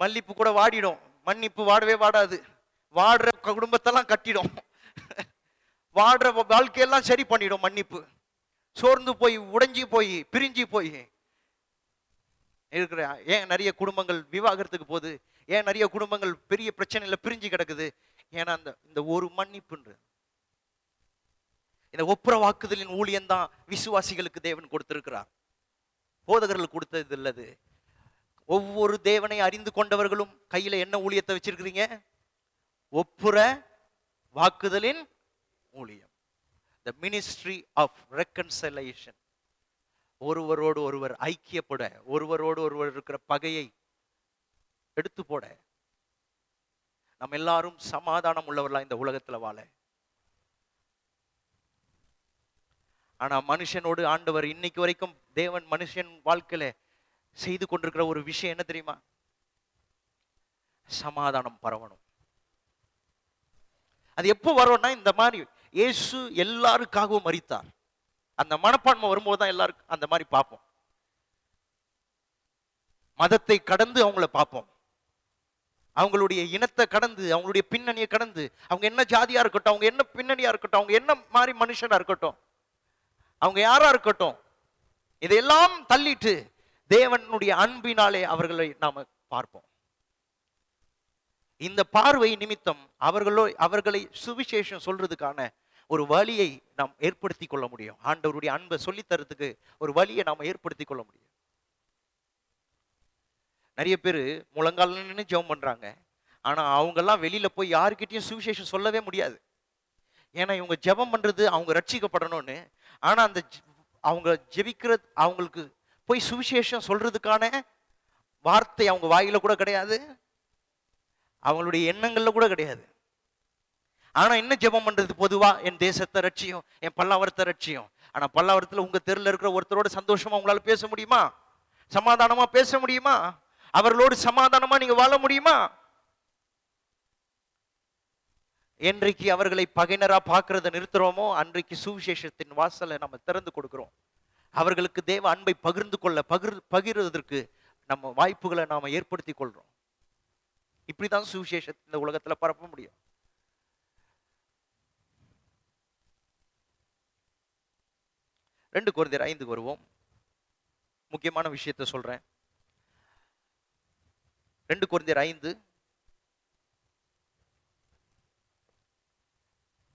மல்லிப்பு கூட வாடிடும். மன்னிப்பு வாடவே வாடாது. வாடுற குடும்பத்தெல்லாம் கட்டிடும். வாடுற வாழ்க்கையெல்லாம் சரி பண்ணிடும் மன்னிப்பு. சோர்ந்து போய் உடைஞ்சி போய் பிரிஞ்சு போய். இருக்கிற ஏன் நிறைய குடும்பங்கள் விவாகரத்துக்கு போகுது? ஏன் நிறைய குடும்பங்கள் பெரிய பிரச்சனையில பிரிஞ்சு கிடக்குது? ஏன்னா அந்த இந்த ஒரு மன்னிப்புன்ற இந்த ஒப்புரவாக்குதலின் ஊழியன் தான் விசுவாசிகளுக்கு தேவன் கொடுத்திருக்கிறார். போதகர்கள் கொடுத்தது இல்லது ஒவ்வொரு தேவனை அறிந்து கொண்டவர்களும் கையில என்ன ஊழியத்தை வச்சிருக்கிறீங்க? ஒப்புர வாக்குதலின் ஊழியம். த மினிஸ்ட்ரி ஆஃப் ரெக்கன்சலேஷன் ஒருவரோடு ஒருவர் ஐக்கியப்பட ஒருவரோடு ஒருவர் இருக்கிற பகையை எடுத்து போட நம்ம எல்லாரும் சமாதானம் உள்ளவர்களா இந்த உலகத்துல வாழ. ஆனா மனுஷனோடு ஆண்டவர் இன்னைக்கு வரைக்கும் தேவன் மனுஷன் வாழ்க்கையில செய்து கொண்டிருக்கிற ஒரு விஷயம் என்ன தெரியுமா? சமாதானம் பரவணும். அது எப்போ வரும்னா இந்த மாதிரி இயேசு எல்லாருக்காகவும் மறித்தார் அந்த மனப்பான்மை வரும்போது தான் எல்லாருக்கும் அந்த மாதிரி பார்ப்போம். மதத்தை கடந்து அவங்கள பார்ப்போம். அவங்களுடைய இனத்தை கடந்து அவங்களுடைய பின்னணியை கடந்து அவங்க என்ன ஜாதியா இருக்கட்டும் அவங்க என்ன பின்னணியா இருக்கட்டும் அவங்க என்ன மாதிரி மனுஷனா இருக்கட்டும் அவங்க யாரா இருக்கட்டும் இதையெல்லாம் தள்ளிட்டு தேவனுடைய அன்பினாலே அவர்களை நாம பார்ப்போம். இந்த பார்வை நிமித்தம் அவர்களோ அவர்களை சுவிசேஷம் சொல்றதுக்கான ஒரு வழியை நாம் ஏற்படுத்தி கொள்ள முடியும். ஆண்டவருடைய அன்பை சொல்லித்தரத்துக்கு ஒரு வழியை நாம் ஏற்படுத்தி கொள்ள முடியும். நிறைய பேர் முழங்கால நின்று ஜெபம் பண்றாங்க. ஆனா அவங்கெல்லாம் வெளியில போய் யாருக்கிட்டையும் சுவிசேஷம் சொல்லவே முடியாது. ஏன்னா இவங்க ஜெபம் பண்றது அவங்க ரட்சிக்கப்படணும்னு. ஆனா அந்த அவங்க ஜெபிக்கிற அவங்களுக்கு போய் சுவிசேஷம் சொல்றதுக்கான வார்த்தை அவங்க வாயில கூட கிடையாது. அவங்களுடைய எண்ணங்கள்ல கூட கிடையாது. ஆனா என்ன ஜெபம் பண்றது பொதுவா என் தேசத்தை ரட்சியும் என் பல்லாவரத்தை ரட்சியும். ஆனா பல்லாவரத்துல உங்க தெருல இருக்கிற ஒருத்தரோட சந்தோஷமா உங்களால பேச முடியுமா? சமாதானமா பேச முடியுமா? அவர்களோடு சமாதானமா நீங்க வாழ முடியுமா? என்றைக்கு அவர்களை பகைனரா பார்க்கறத நிறுத்துறோமோ அன்றைக்கு சுவிசேஷத்தின் வாசலை நம்ம திறந்து கொடுக்கிறோம். அவர்களுக்கு தேவ அன்பை பகிர்ந்து கொள்ள பகிர் பகிர்வதற்கு நம்ம வாய்ப்புகளை நாம ஏற்படுத்தி கொள்றோம். இப்படிதான் சுவிசேஷத்தை இந்த உலகத்துல பரப்ப முடியும். ரெண்டு குழந்தையர் ஐந்துக்கு வருவோம். முக்கியமான விஷயத்தை சொல்றேன். ரெண்டு குழந்தையர் ஐந்து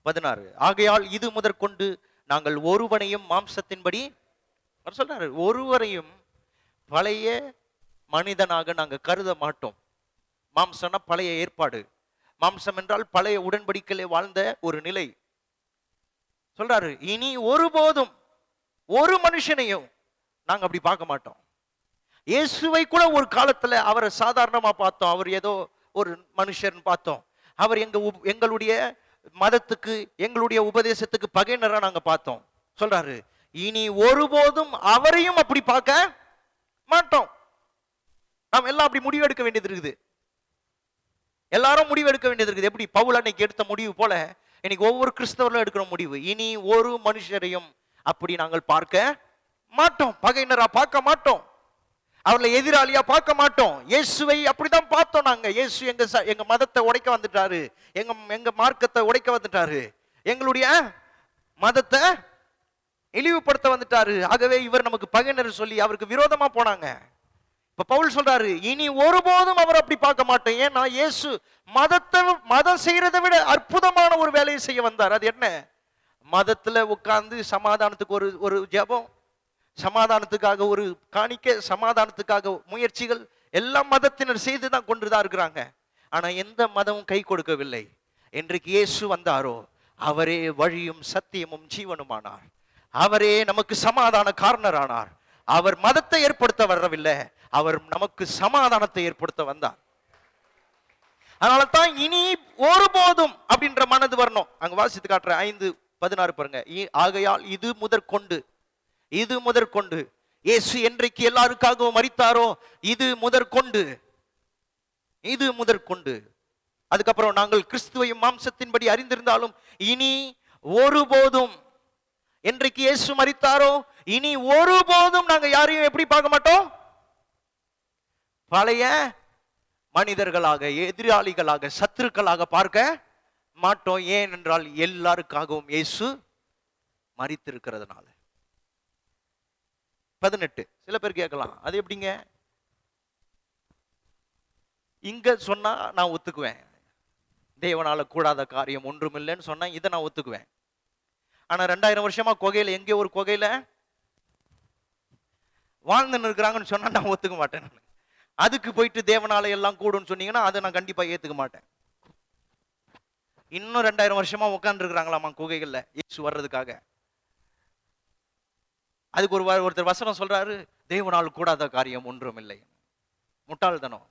பதினாறு. ஆகையால் இது முதற்கொண்டு நாங்கள் ஒருவனையும் மாம்சத்தின்படி அவர் சொல்றாரு ஒருவரையும் பழைய மனிதனாக நாங்க கருத மாட்டோம். மாம்சம்னா பழைய ஏற்பாடு. மாம்சம் என்றால் பழைய உடன்படிக்கையிலே வாழ்ந்த ஒரு நிலை. சொல்றாரு இனி ஒருபோதும் ஒரு மனுஷனையும் நாங்க அப்படி பார்க்க மாட்டோம். இயேசுவை கூட ஒரு காலத்துல அவரை சாதாரணமா பார்த்தோம். அவர் ஏதோ ஒரு மனுஷர்னு பார்த்தோம். அவர் எங்க எங்களுடைய மதத்துக்கு எங்களுடைய உபதேசத்துக்கு பகைனராக நாங்க பார்த்தோம். சொல்றாரு இனி ஒருபோதும் அவரையும் அப்படி பார்க்க மாட்டோம். நாம் எல்லாம் அப்படி முடிவு எடுக்க வேண்டியது இருக்குது. எல்லாரும் முடிவு எடுக்க வேண்டியது இருக்குது. எப்படி? பவுல் அன்னைக்கு எடுத்த முடிவு போல இன்னைக்கு ஒவ்வொரு கிறிஸ்தவர்களும் எடுக்கிற முடிவு. இனி ஒரு மனுஷரையும் அப்படி நாங்கள் பார்க்க மாட்டோம். பகையினரா பார்க்க மாட்டோம். அவர்களை எதிராளியா பார்க்க மாட்டோம். இயேசுவை அப்படிதான் பார்த்தோம் நாங்க. இயேசு எங்க எங்க மதத்தை உடைக்க வந்துட்டாரு. எங்க எங்க மார்க்கத்தை உடைக்க வந்துட்டாரு. எங்களுடைய மதத்தை இழிவுபடுத்த வந்துட்டாரு. ஆகவே இவர் நமக்கு பகைனர் சொல்லி அவருக்கு விரோதமா போனாங்க. இப்ப பவுல் சொல்றாரு இனி ஒருபோதும் அவர் அப்படி பார்க்க மாட்டோம் ஏன்னா இயேசு மதத்தை மதம் செய்யறதை விட அற்புதமான ஒரு வேலையை செய்ய வந்தார். அது என்ன? மதத்துல உட்கார்ந்து சமாதானத்துக்கு ஒரு ஒரு ஜபம் சமாதானத்துக்காக ஒரு காணிக்க சமாதானத்துக்காக முயற்சிகள் எல்லா மதத்தினர் செய்து தான் கொண்டு தான் இருக்கிறாங்க. ஆனா எந்த மதமும் கை கொடுக்கவில்லை. என்றைக்கு இயேசு வந்தாரோ அவரே வழியும் சத்தியமும் ஜீவனுமானார். அவரே நமக்கு சமாதான காரணரானார். அவர் மதத்தை ஏற்படுத்த வரவில்லை அவர் நமக்கு சமாதானத்தை ஏற்படுத்த வந்தார். அதனால தான் இனி ஒருபோதும் அப்படின்ற மனது வரணும். அங்க வாசித்து காட்டுற ஐந்து பதினாறு பாருங்க. ஆகையால் இது முதற்கொண்டு இது முதற்கொண்டு. இயேசு என்றைக்கு எல்லாருக்காகவும் மறித்தாரோ இது முதற்கொண்டு இது முதற்கொண்டு. அதுக்கப்புறம் நாங்கள் கிறிஸ்துவையும் மாம்சத்தின்படி அறிந்திருந்தாலும் இனி ஒருபோதும் என்றைக்கு இயேசு மறித்தாரோ இனி ஒருபோதும் நாங்க யாரையும் எப்படி பார்க்க மாட்டோம்? பழைய மனிதர்களாக எதிராளிகளாக சத்துருக்களாக பார்க்க மாட்டோம். ஏன் என்றால் எல்லாருக்காகவும் இயேசு மறித்திருக்கிறதுனால பதினெட்டு. சில பேர் கேட்கலாம் அது எப்படிங்க? இங்க சொன்னா நான் ஒத்துக்குவேன். தேவனால கூடாத காரியம் ஒன்றுமில்லைன்னு சொன்னா இதை நான் ஒத்துக்குவேன். ஆனா ரெண்டாயிரம் வருஷமா குகையில எங்கே ஒரு குகையில வாழ்ந்துன்னு இருக்கிறாங்கன்னு சொன்னா நான் ஒத்துக்க மாட்டேன் நான். அதுக்கு போயிட்டு தேவனால எல்லாம் கூடுன்னு சொன்னீங்கன்னா அதை நான் கண்டிப்பா ஏத்துக்க மாட்டேன். இன்னும் ரெண்டாயிரம் வருஷமா உட்கார்ந்து குகைகளில் குகைகள்ல இயேசு வர்றதுக்காக. அதுக்கு ஒரு ஒருத்தர் வசனம் சொல்றாரு தேவனால் கூடாத காரியம் ஒன்றும் இல்லை. முட்டாள்தனம்.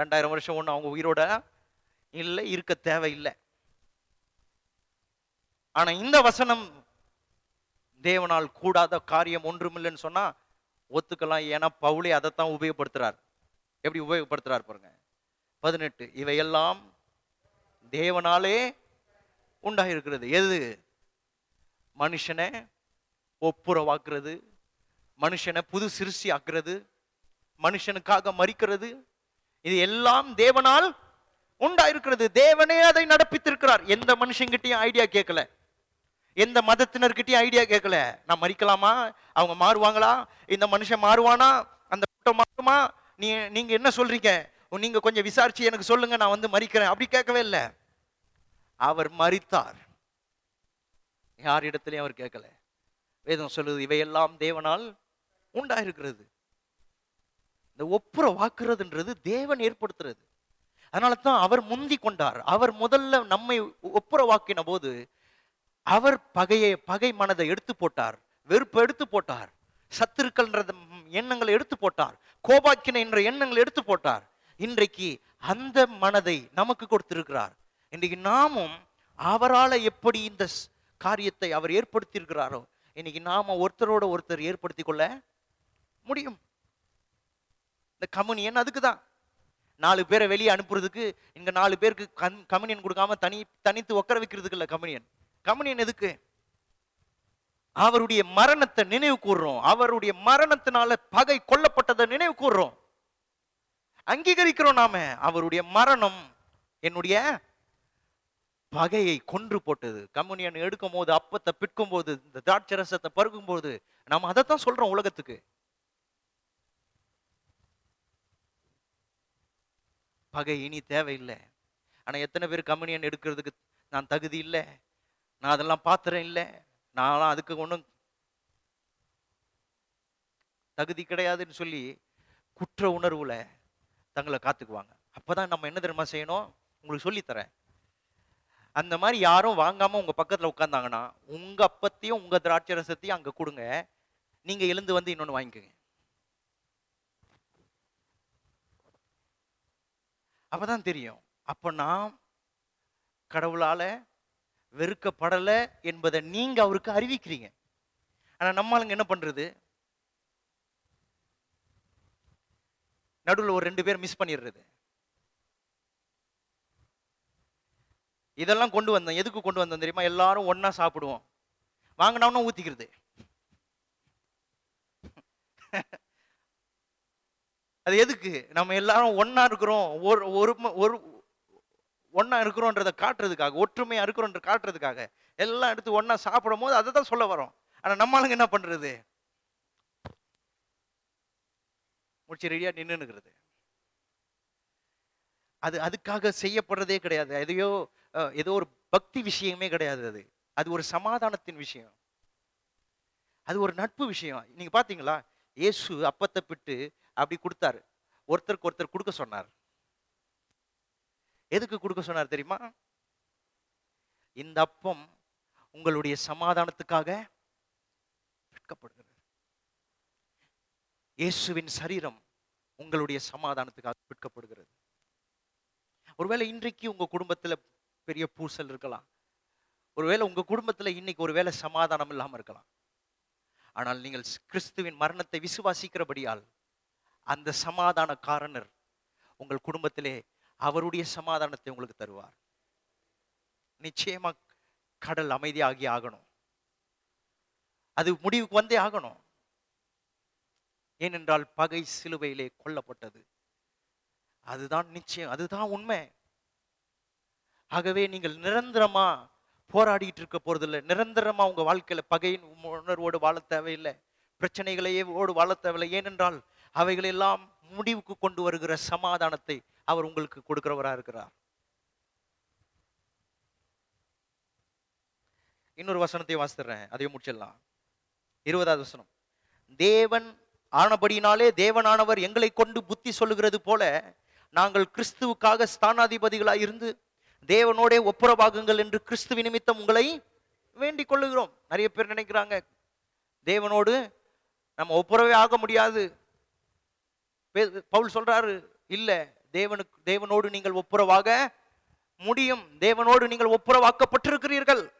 ரெண்டாயிரம் வருஷம் ஒண்ணு அவங்க உயிரோட இல்லை இருக்க தேவையில்லை. ஆனா இந்த வசனம் தேவனால் கூடாத காரியம் ஒன்றுமில்லைன்னு சொன்னா ஒத்துக்கலாம். ஏன்னா பவுலே அதைத்தான் உபயோகப்படுத்துறார். எப்படி உபயோகப்படுத்துறார் பாருங்க. பதினெட்டு இவையெல்லாம் தேவனாலே உண்டாயிருக்கிறது. எது? மனுஷனை ஒப்புரவாக்குறது மனுஷனை புது சிருஷ்டி ஆக்குறது மனுஷனுக்காக மறிக்கிறது. இது எல்லாம் தேவனால் உண்டாயிருக்கிறது. தேவனே அதை நடப்பித்திருக்கிறார். எந்த மனுஷங்கிட்டையும் ஐடியா கேட்கல. எந்த மதத்தினர்கிட்டயும் ஐடியா கேட்கல. நான் மறிக்கலாமா? அவங்க மாறுவாங்களா? இந்த மனுஷன் மாறுவானா? அந்த கூட்டம் மாறுமா? நீ நீங்க என்ன சொல்றீங்க? நீங்க கொஞ்சம் விசாரிச்சு எனக்கு சொல்லுங்க நான் வந்து மறிக்கிறேன். அப்படி கேட்கவே இல்லை. அவர் மறித்தார். யார் இடத்துலயும் அவர் கேட்கல. வேதம் சொல்லுது இவையெல்லாம் தேவனால் உண்டாயிருக்கிறது. இந்த ஒப்புர வாக்குறதுன்றது தேவன் ஏற்படுத்துறது. அதனால தான் அவர் முந்தி கொண்டார். அவர் முதல்ல நம்மை ஒப்புர வாக்கின போது அவர் பகையை பகை மனதை எடுத்து போட்டார். வெறுப்பை எடுத்து போட்டார். சத்துருக்கள்ன்ற எண்ணங்களை எடுத்து போட்டார். கோபாக்கின என்ற எண்ணங்களை எடுத்து போட்டார். இன்றைக்கு அந்த மனதை நமக்கு கொடுத்திருக்கிறார். இன்றைக்கு நாமும் அவரால் எப்படி இந்த காரியத்தை அவர் ஏற்படுத்தி இருக்கிறாரோ இன்னைக்கு நாம ஒருத்தரோட ஒருத்தர் ஏற்படுத்தி கொள்ள முடியும். இந்த கம்யூனியன் அதுக்கு தான் நாலு பேரை வெளியே அனுப்புறதுக்கு இங்க நாலு பேருக்கு கன் கம்யூனியன் கொடுக்காம தனி தனித்து உட்கார வைக்கிறதுக்கு இல்ல கம்யூனியன். கம்யூனியன் எதுக்கு? அவருடைய மரணத்தை நினைவு கூறுறோம் அவருடைய மரணத்தினால பகை கொல்லப்பட்டதை நினைவு கூறுறோம் அங்கீகரிக்கிறோம் நாம. அவருடைய மரணம் என்னுடைய பகையை கொன்று போட்டது. கம்யூனியன் எடுக்கும் போது அப்பத்தை பிற்கும் போது இந்த திராட்சை ரசத்தை பருகும் போது நம்ம அதைத்தான் சொல்றோம் உலகத்துக்கு. பகை இனி தேவையில்லை. ஆனா எத்தனை பேர் கம்யூனியன் எடுக்கிறதுக்கு நான் தகுதி இல்லை? நான் அதெல்லாம் பார்த்துறேன் இல்லை நான்லாம் அதுக்கு ஒன்றும் தகுதி கிடையாதுன்னு சொல்லி குற்ற உணர்வுல தங்களை காத்துக்குவாங்க. அப்பதான் நம்ம என்ன தெரியுமா செய்யணும்? உங்களுக்கு சொல்லித்தரேன். அந்த மாதிரி யாரும் வாங்காம உங்க பக்கத்துல உட்காந்தாங்கன்னா உங்க அப்பத்தையும் உங்க திராட்சை ரசத்தையும் அங்க கொடுங்க. நீங்க எழுந்து வந்து இன்னொன்னு வாங்கிக்கோங்க. அப்பதான் தெரியும். அப்ப நான் கடவுளால வெறுக்கப்படல என்பதை நீங்க அவருக்கு அறிவிக்கிறீங்க. ஆனா நம்மளுங்க என்ன பண்றது? நடுவுல ஒரு ரெண்டு பேர் மிஸ் பண்ணிடுறது. இதெல்லாம் கொண்டு வந்தேன் எதுக்கு கொண்டு வந்தேன் தெரியுமா? எல்லாரும் ஒன்னா சாப்பிடுவோம். வாங்கினவனும் ஊத்திக்கிறது. அது எதுக்கு? நம்ம எல்லாரும் ஒன்னா இருக்கிறோம். ஒரு ஒரு ஒன்றா இருக்கிறோன்றதை காட்டுறதுக்காக ஒற்றுமையாக இருக்கிறோன்ற காட்டுறதுக்காக எல்லாம் எடுத்து ஒன்றா சாப்பிடும் போது அதை தான் சொல்ல வரோம். ஆனால் நம்மளுங்க என்ன பண்ணுறது முடிச்சு ரெடியாக நின்னுக்கிறது அது அதுக்காக செய்யப்படுறதே கிடையாது. எதையோ ஏதோ ஒரு பக்தி விஷயமே கிடையாது அது. அது ஒரு சமாதானத்தின் விஷயம். அது ஒரு நட்பு விஷயம். நீங்கள் பார்த்தீங்களா இயேசு அப்பத்தை பிட்டு அப்படி கொடுத்தாரு. ஒருத்தருக்கு ஒருத்தர் கொடுக்க சொன்னார். எதுக்கு கொடுக்க சொன்னார் தெரியுமா? இந்த அப்பம் உங்களுடைய சமாதானத்துக்காக விற்கப்படுகிறது. இயேசுவின் சரீரம் உங்களுடைய சமாதானத்துக்காக விற்கப்படுகிறது. ஒருவேளை இன்றைக்கு உங்க குடும்பத்துல பெரிய பூசல் இருக்கலாம். ஒருவேளை உங்க குடும்பத்துல இன்னைக்கு ஒருவேளை சமாதானம் இல்லாம இருக்கலாம். ஆனால் நீங்கள் கிறிஸ்துவின் மரணத்தை விசுவாசிக்கிறபடியால் அந்த சமாதான காரணர் உங்கள் குடும்பத்திலே அவருடைய சமாதானத்தை உங்களுக்கு தருவார். நிச்சயமா கடல் அமைதியாகி ஆகணும். அது முடிவுக்கு வந்தே ஆகணும். ஏனென்றால் பகை சிலுவையிலே கொல்லப்பட்டது. அதுதான் நிச்சயம் அதுதான் உண்மை. ஆகவே நீங்கள் நிரந்தரமா போராடிட்டு இருக்க போறதில்லை. நிரந்தரமா உங்க வாழ்க்கையில பகையின் உணர்வோடு வாழ தேவையில்லை. பிரச்சனைகளையே ஓடு வாழ தேவையில்லை. ஏனென்றால் அவைகளெல்லாம் முடிவுக்கு கொண்டு வருகிற சமாதானத்தை அவர் உங்களுக்கு கொடுக்கிறவராக இருக்கிறார். இன்னொரு வசனத்தை வாசித்துறேன். அதையும் முடிச்சிடலாம். இருபதாவது வசனம். தேவன் ஆனபடினாலே தேவனானவர் எங்களை கொண்டு புத்தி சொல்லுகிறது போல நாங்கள் கிறிஸ்துவுக்காக ஸ்தானாதிபதிகளாக இருந்து தேவனோடே ஒப்புரவாகுங்கள் என்று கிறிஸ்துவ நிமித்தம் உங்களை வேண்டிக் கொள்ளுகிறோம். நிறைய பேர் நினைக்கிறாங்க தேவனோடு நம்ம ஒப்புரவே ஆக முடியாது. பவுல் சொல்றாரு இல்ல தேவனுக்கு தேவனோடு நீங்கள் ஒப்புரவாக முடியும். தேவனோடு நீங்கள் ஒப்புரவாக்கப்பட்டிருக்கிறீர்கள்.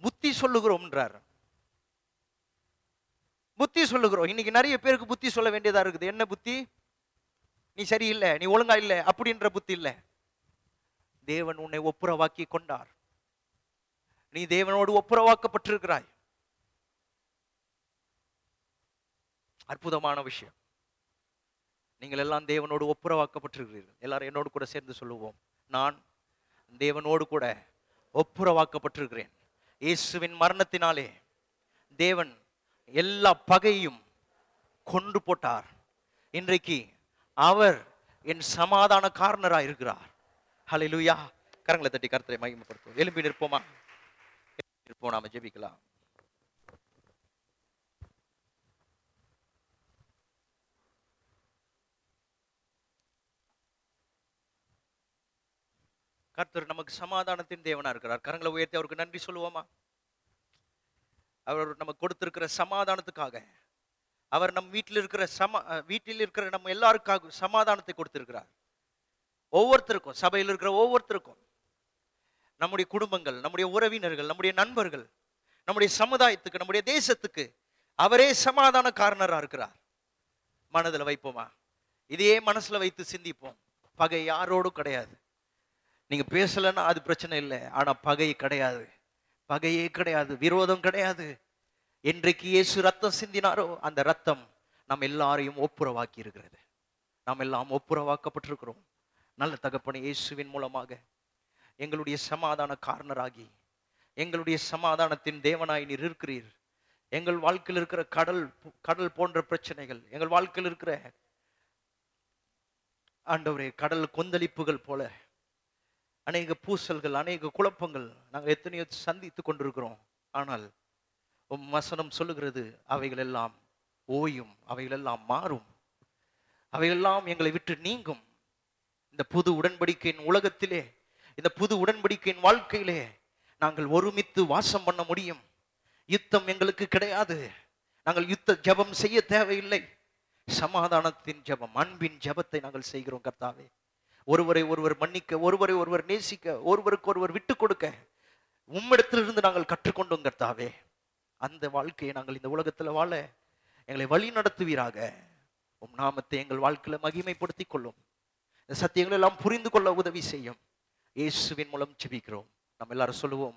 புத்தி சொல்லுகிறோம்ன்றார். புத்தி சொல்லுகிறோம். இன்னைக்கு நிறைய பேருக்கு புத்தி சொல்ல வேண்டியதா இருக்குது. என்ன புத்தி? நீ சரியில்லை நீ ஒழுங்கா இல்லை அப்படின்ற புத்தி இல்லை. தேவன் உன்னை ஒப்புரவாக்கி கொண்டார். நீ தேவனோடு ஒப்புரவாக்கப்பட்டிருக்கிறாய். அற்புதமான விஷயம். நீங்கள் எல்லாம் தேவனோடு ஒப்புரவாக்கப்பட்டிருக்கிறீர்கள். எல்லாரும் என்னோடு கூட சேர்ந்து சொல்லுவோம். நான் தேவனோடு கூட ஒப்புரவாக்கப்பட்டிருக்கிறேன். இயேசுவின் மரணத்தினாலே தேவன் எல்லா பகையும் கொண்டு போட்டார். இன்றைக்கு அவர் என் சமாதான காரணராக இருக்கிறார். ஹalleluya கரங்களை தட்டி கருத்தரை மகிமப்படுத்துவோம். எலும்பி நிற்போமா? நிற்போம். நாம ஜெபிக்கலாம். கர்த்தர் நமக்கு சமாதானத்தின் தேவனா இருக்கிறார். கரங்களை உயர்த்தி அவருக்கு நன்றி சொல்லுவோமா? அவர் நமக்கு கொடுத்திருக்கிற சமாதானத்துக்காக. அவர் நம் வீட்டில் இருக்கிற சம வீட்டில் இருக்கிற நம்ம எல்லாருக்காக சமாதானத்தை கொடுத்திருக்கிறார். ஒவ்வொருத்தருக்கும் சபையில் இருக்கிற ஒவ்வொருத்தருக்கும். நம்முடைய குடும்பங்கள் நம்முடைய உறவினர்கள் நம்முடைய நண்பர்கள் நம்முடைய சமுதாயத்துக்கு நம்முடைய தேசத்துக்கு அவரே சமாதான காரணரா இருக்கிறார். மனதில் வைப்போமா? இதையே மனசுல வைத்து சிந்திப்போம். பகை யாரோடும் கிடையாது. நீங்க பேசலைன்னா அது பிரச்சனை இல்லை. ஆனா பகை கிடையாது. பகையே கிடையாது. விரோதம் கிடையாது. என்றைக்கு இயேசு ரத்தம் சிந்தினாரோ அந்த ரத்தம் நம்ம எல்லாரையும் ஒப்புரவாக்கி இருக்கிறது. நாம் எல்லாம் ஒப்புரவாக்கப்பட்டிருக்கிறோம். நல்ல தகப்பன இயேசுவின் மூலமாக. எங்களுடைய சமாதான காரணராகி. எங்களுடைய சமாதானத்தின் தேவனாய் நீர் இருக்கிறீர். எங்கள் வாழ்க்கையில் இருக்கிற கடல் கடல் போன்ற பிரச்சனைகள் எங்கள் வாழ்க்கையில் இருக்கிற ஆண்டவரே கடல் கொந்தளிப்புகள் போல அநேக பூசல்கள் அநேக குழப்பங்கள் நாங்கள் எத்தனையோ சந்தித்து கொண்டிருக்கிறோம். ஆனால் உம் வசனம் சொல்லுகிறது அவைகள் எல்லாம் ஓயும் அவைகள் எல்லாம் மாறும். அவையெல்லாம் எங்களை விட்டு நீங்கும். இந்த புது உடன்படிக்கையின் உலகத்திலே இந்த புது உடன்படிக்கையின் வாழ்க்கையிலே நாங்கள் ஒருமித்து வாசம் பண்ண முடியும். யுத்தம் எங்களுக்கு கிடையாது. நாங்கள் யுத்த ஜெபம் செய்ய தேவையில்லை. சமாதானத்தின் ஜெபம் அன்பின் ஜெபத்தை நாங்கள் செய்கிறோம் கர்த்தாவே. ஒருவரை ஒருவர் மன்னிக்க ஒருவரை ஒருவர் நேசிக்க ஒருவருக்கு ஒருவர் விட்டு கொடுக்க உம்மிடத்திலிருந்து நாங்கள் கற்றுக்கொண்டோம் கர்த்தாவே அந்த வாழ்க்கையை நாங்கள் இந்த உலகத்தில் வாழ எங்களை வழி நடத்துவீராக. உம் நாமத்தை எங்கள் வாழ்க்கையில மகிமைப்படுத்திக் கொள்ளும். இந்த சத்தியங்களை எல்லாம் புரிந்து கொள்ள உதவி செய்யும். இயேசுவின் மூலம் செபிக்கிறோம் நம்ம எல்லாரும் சொல்லுவோம்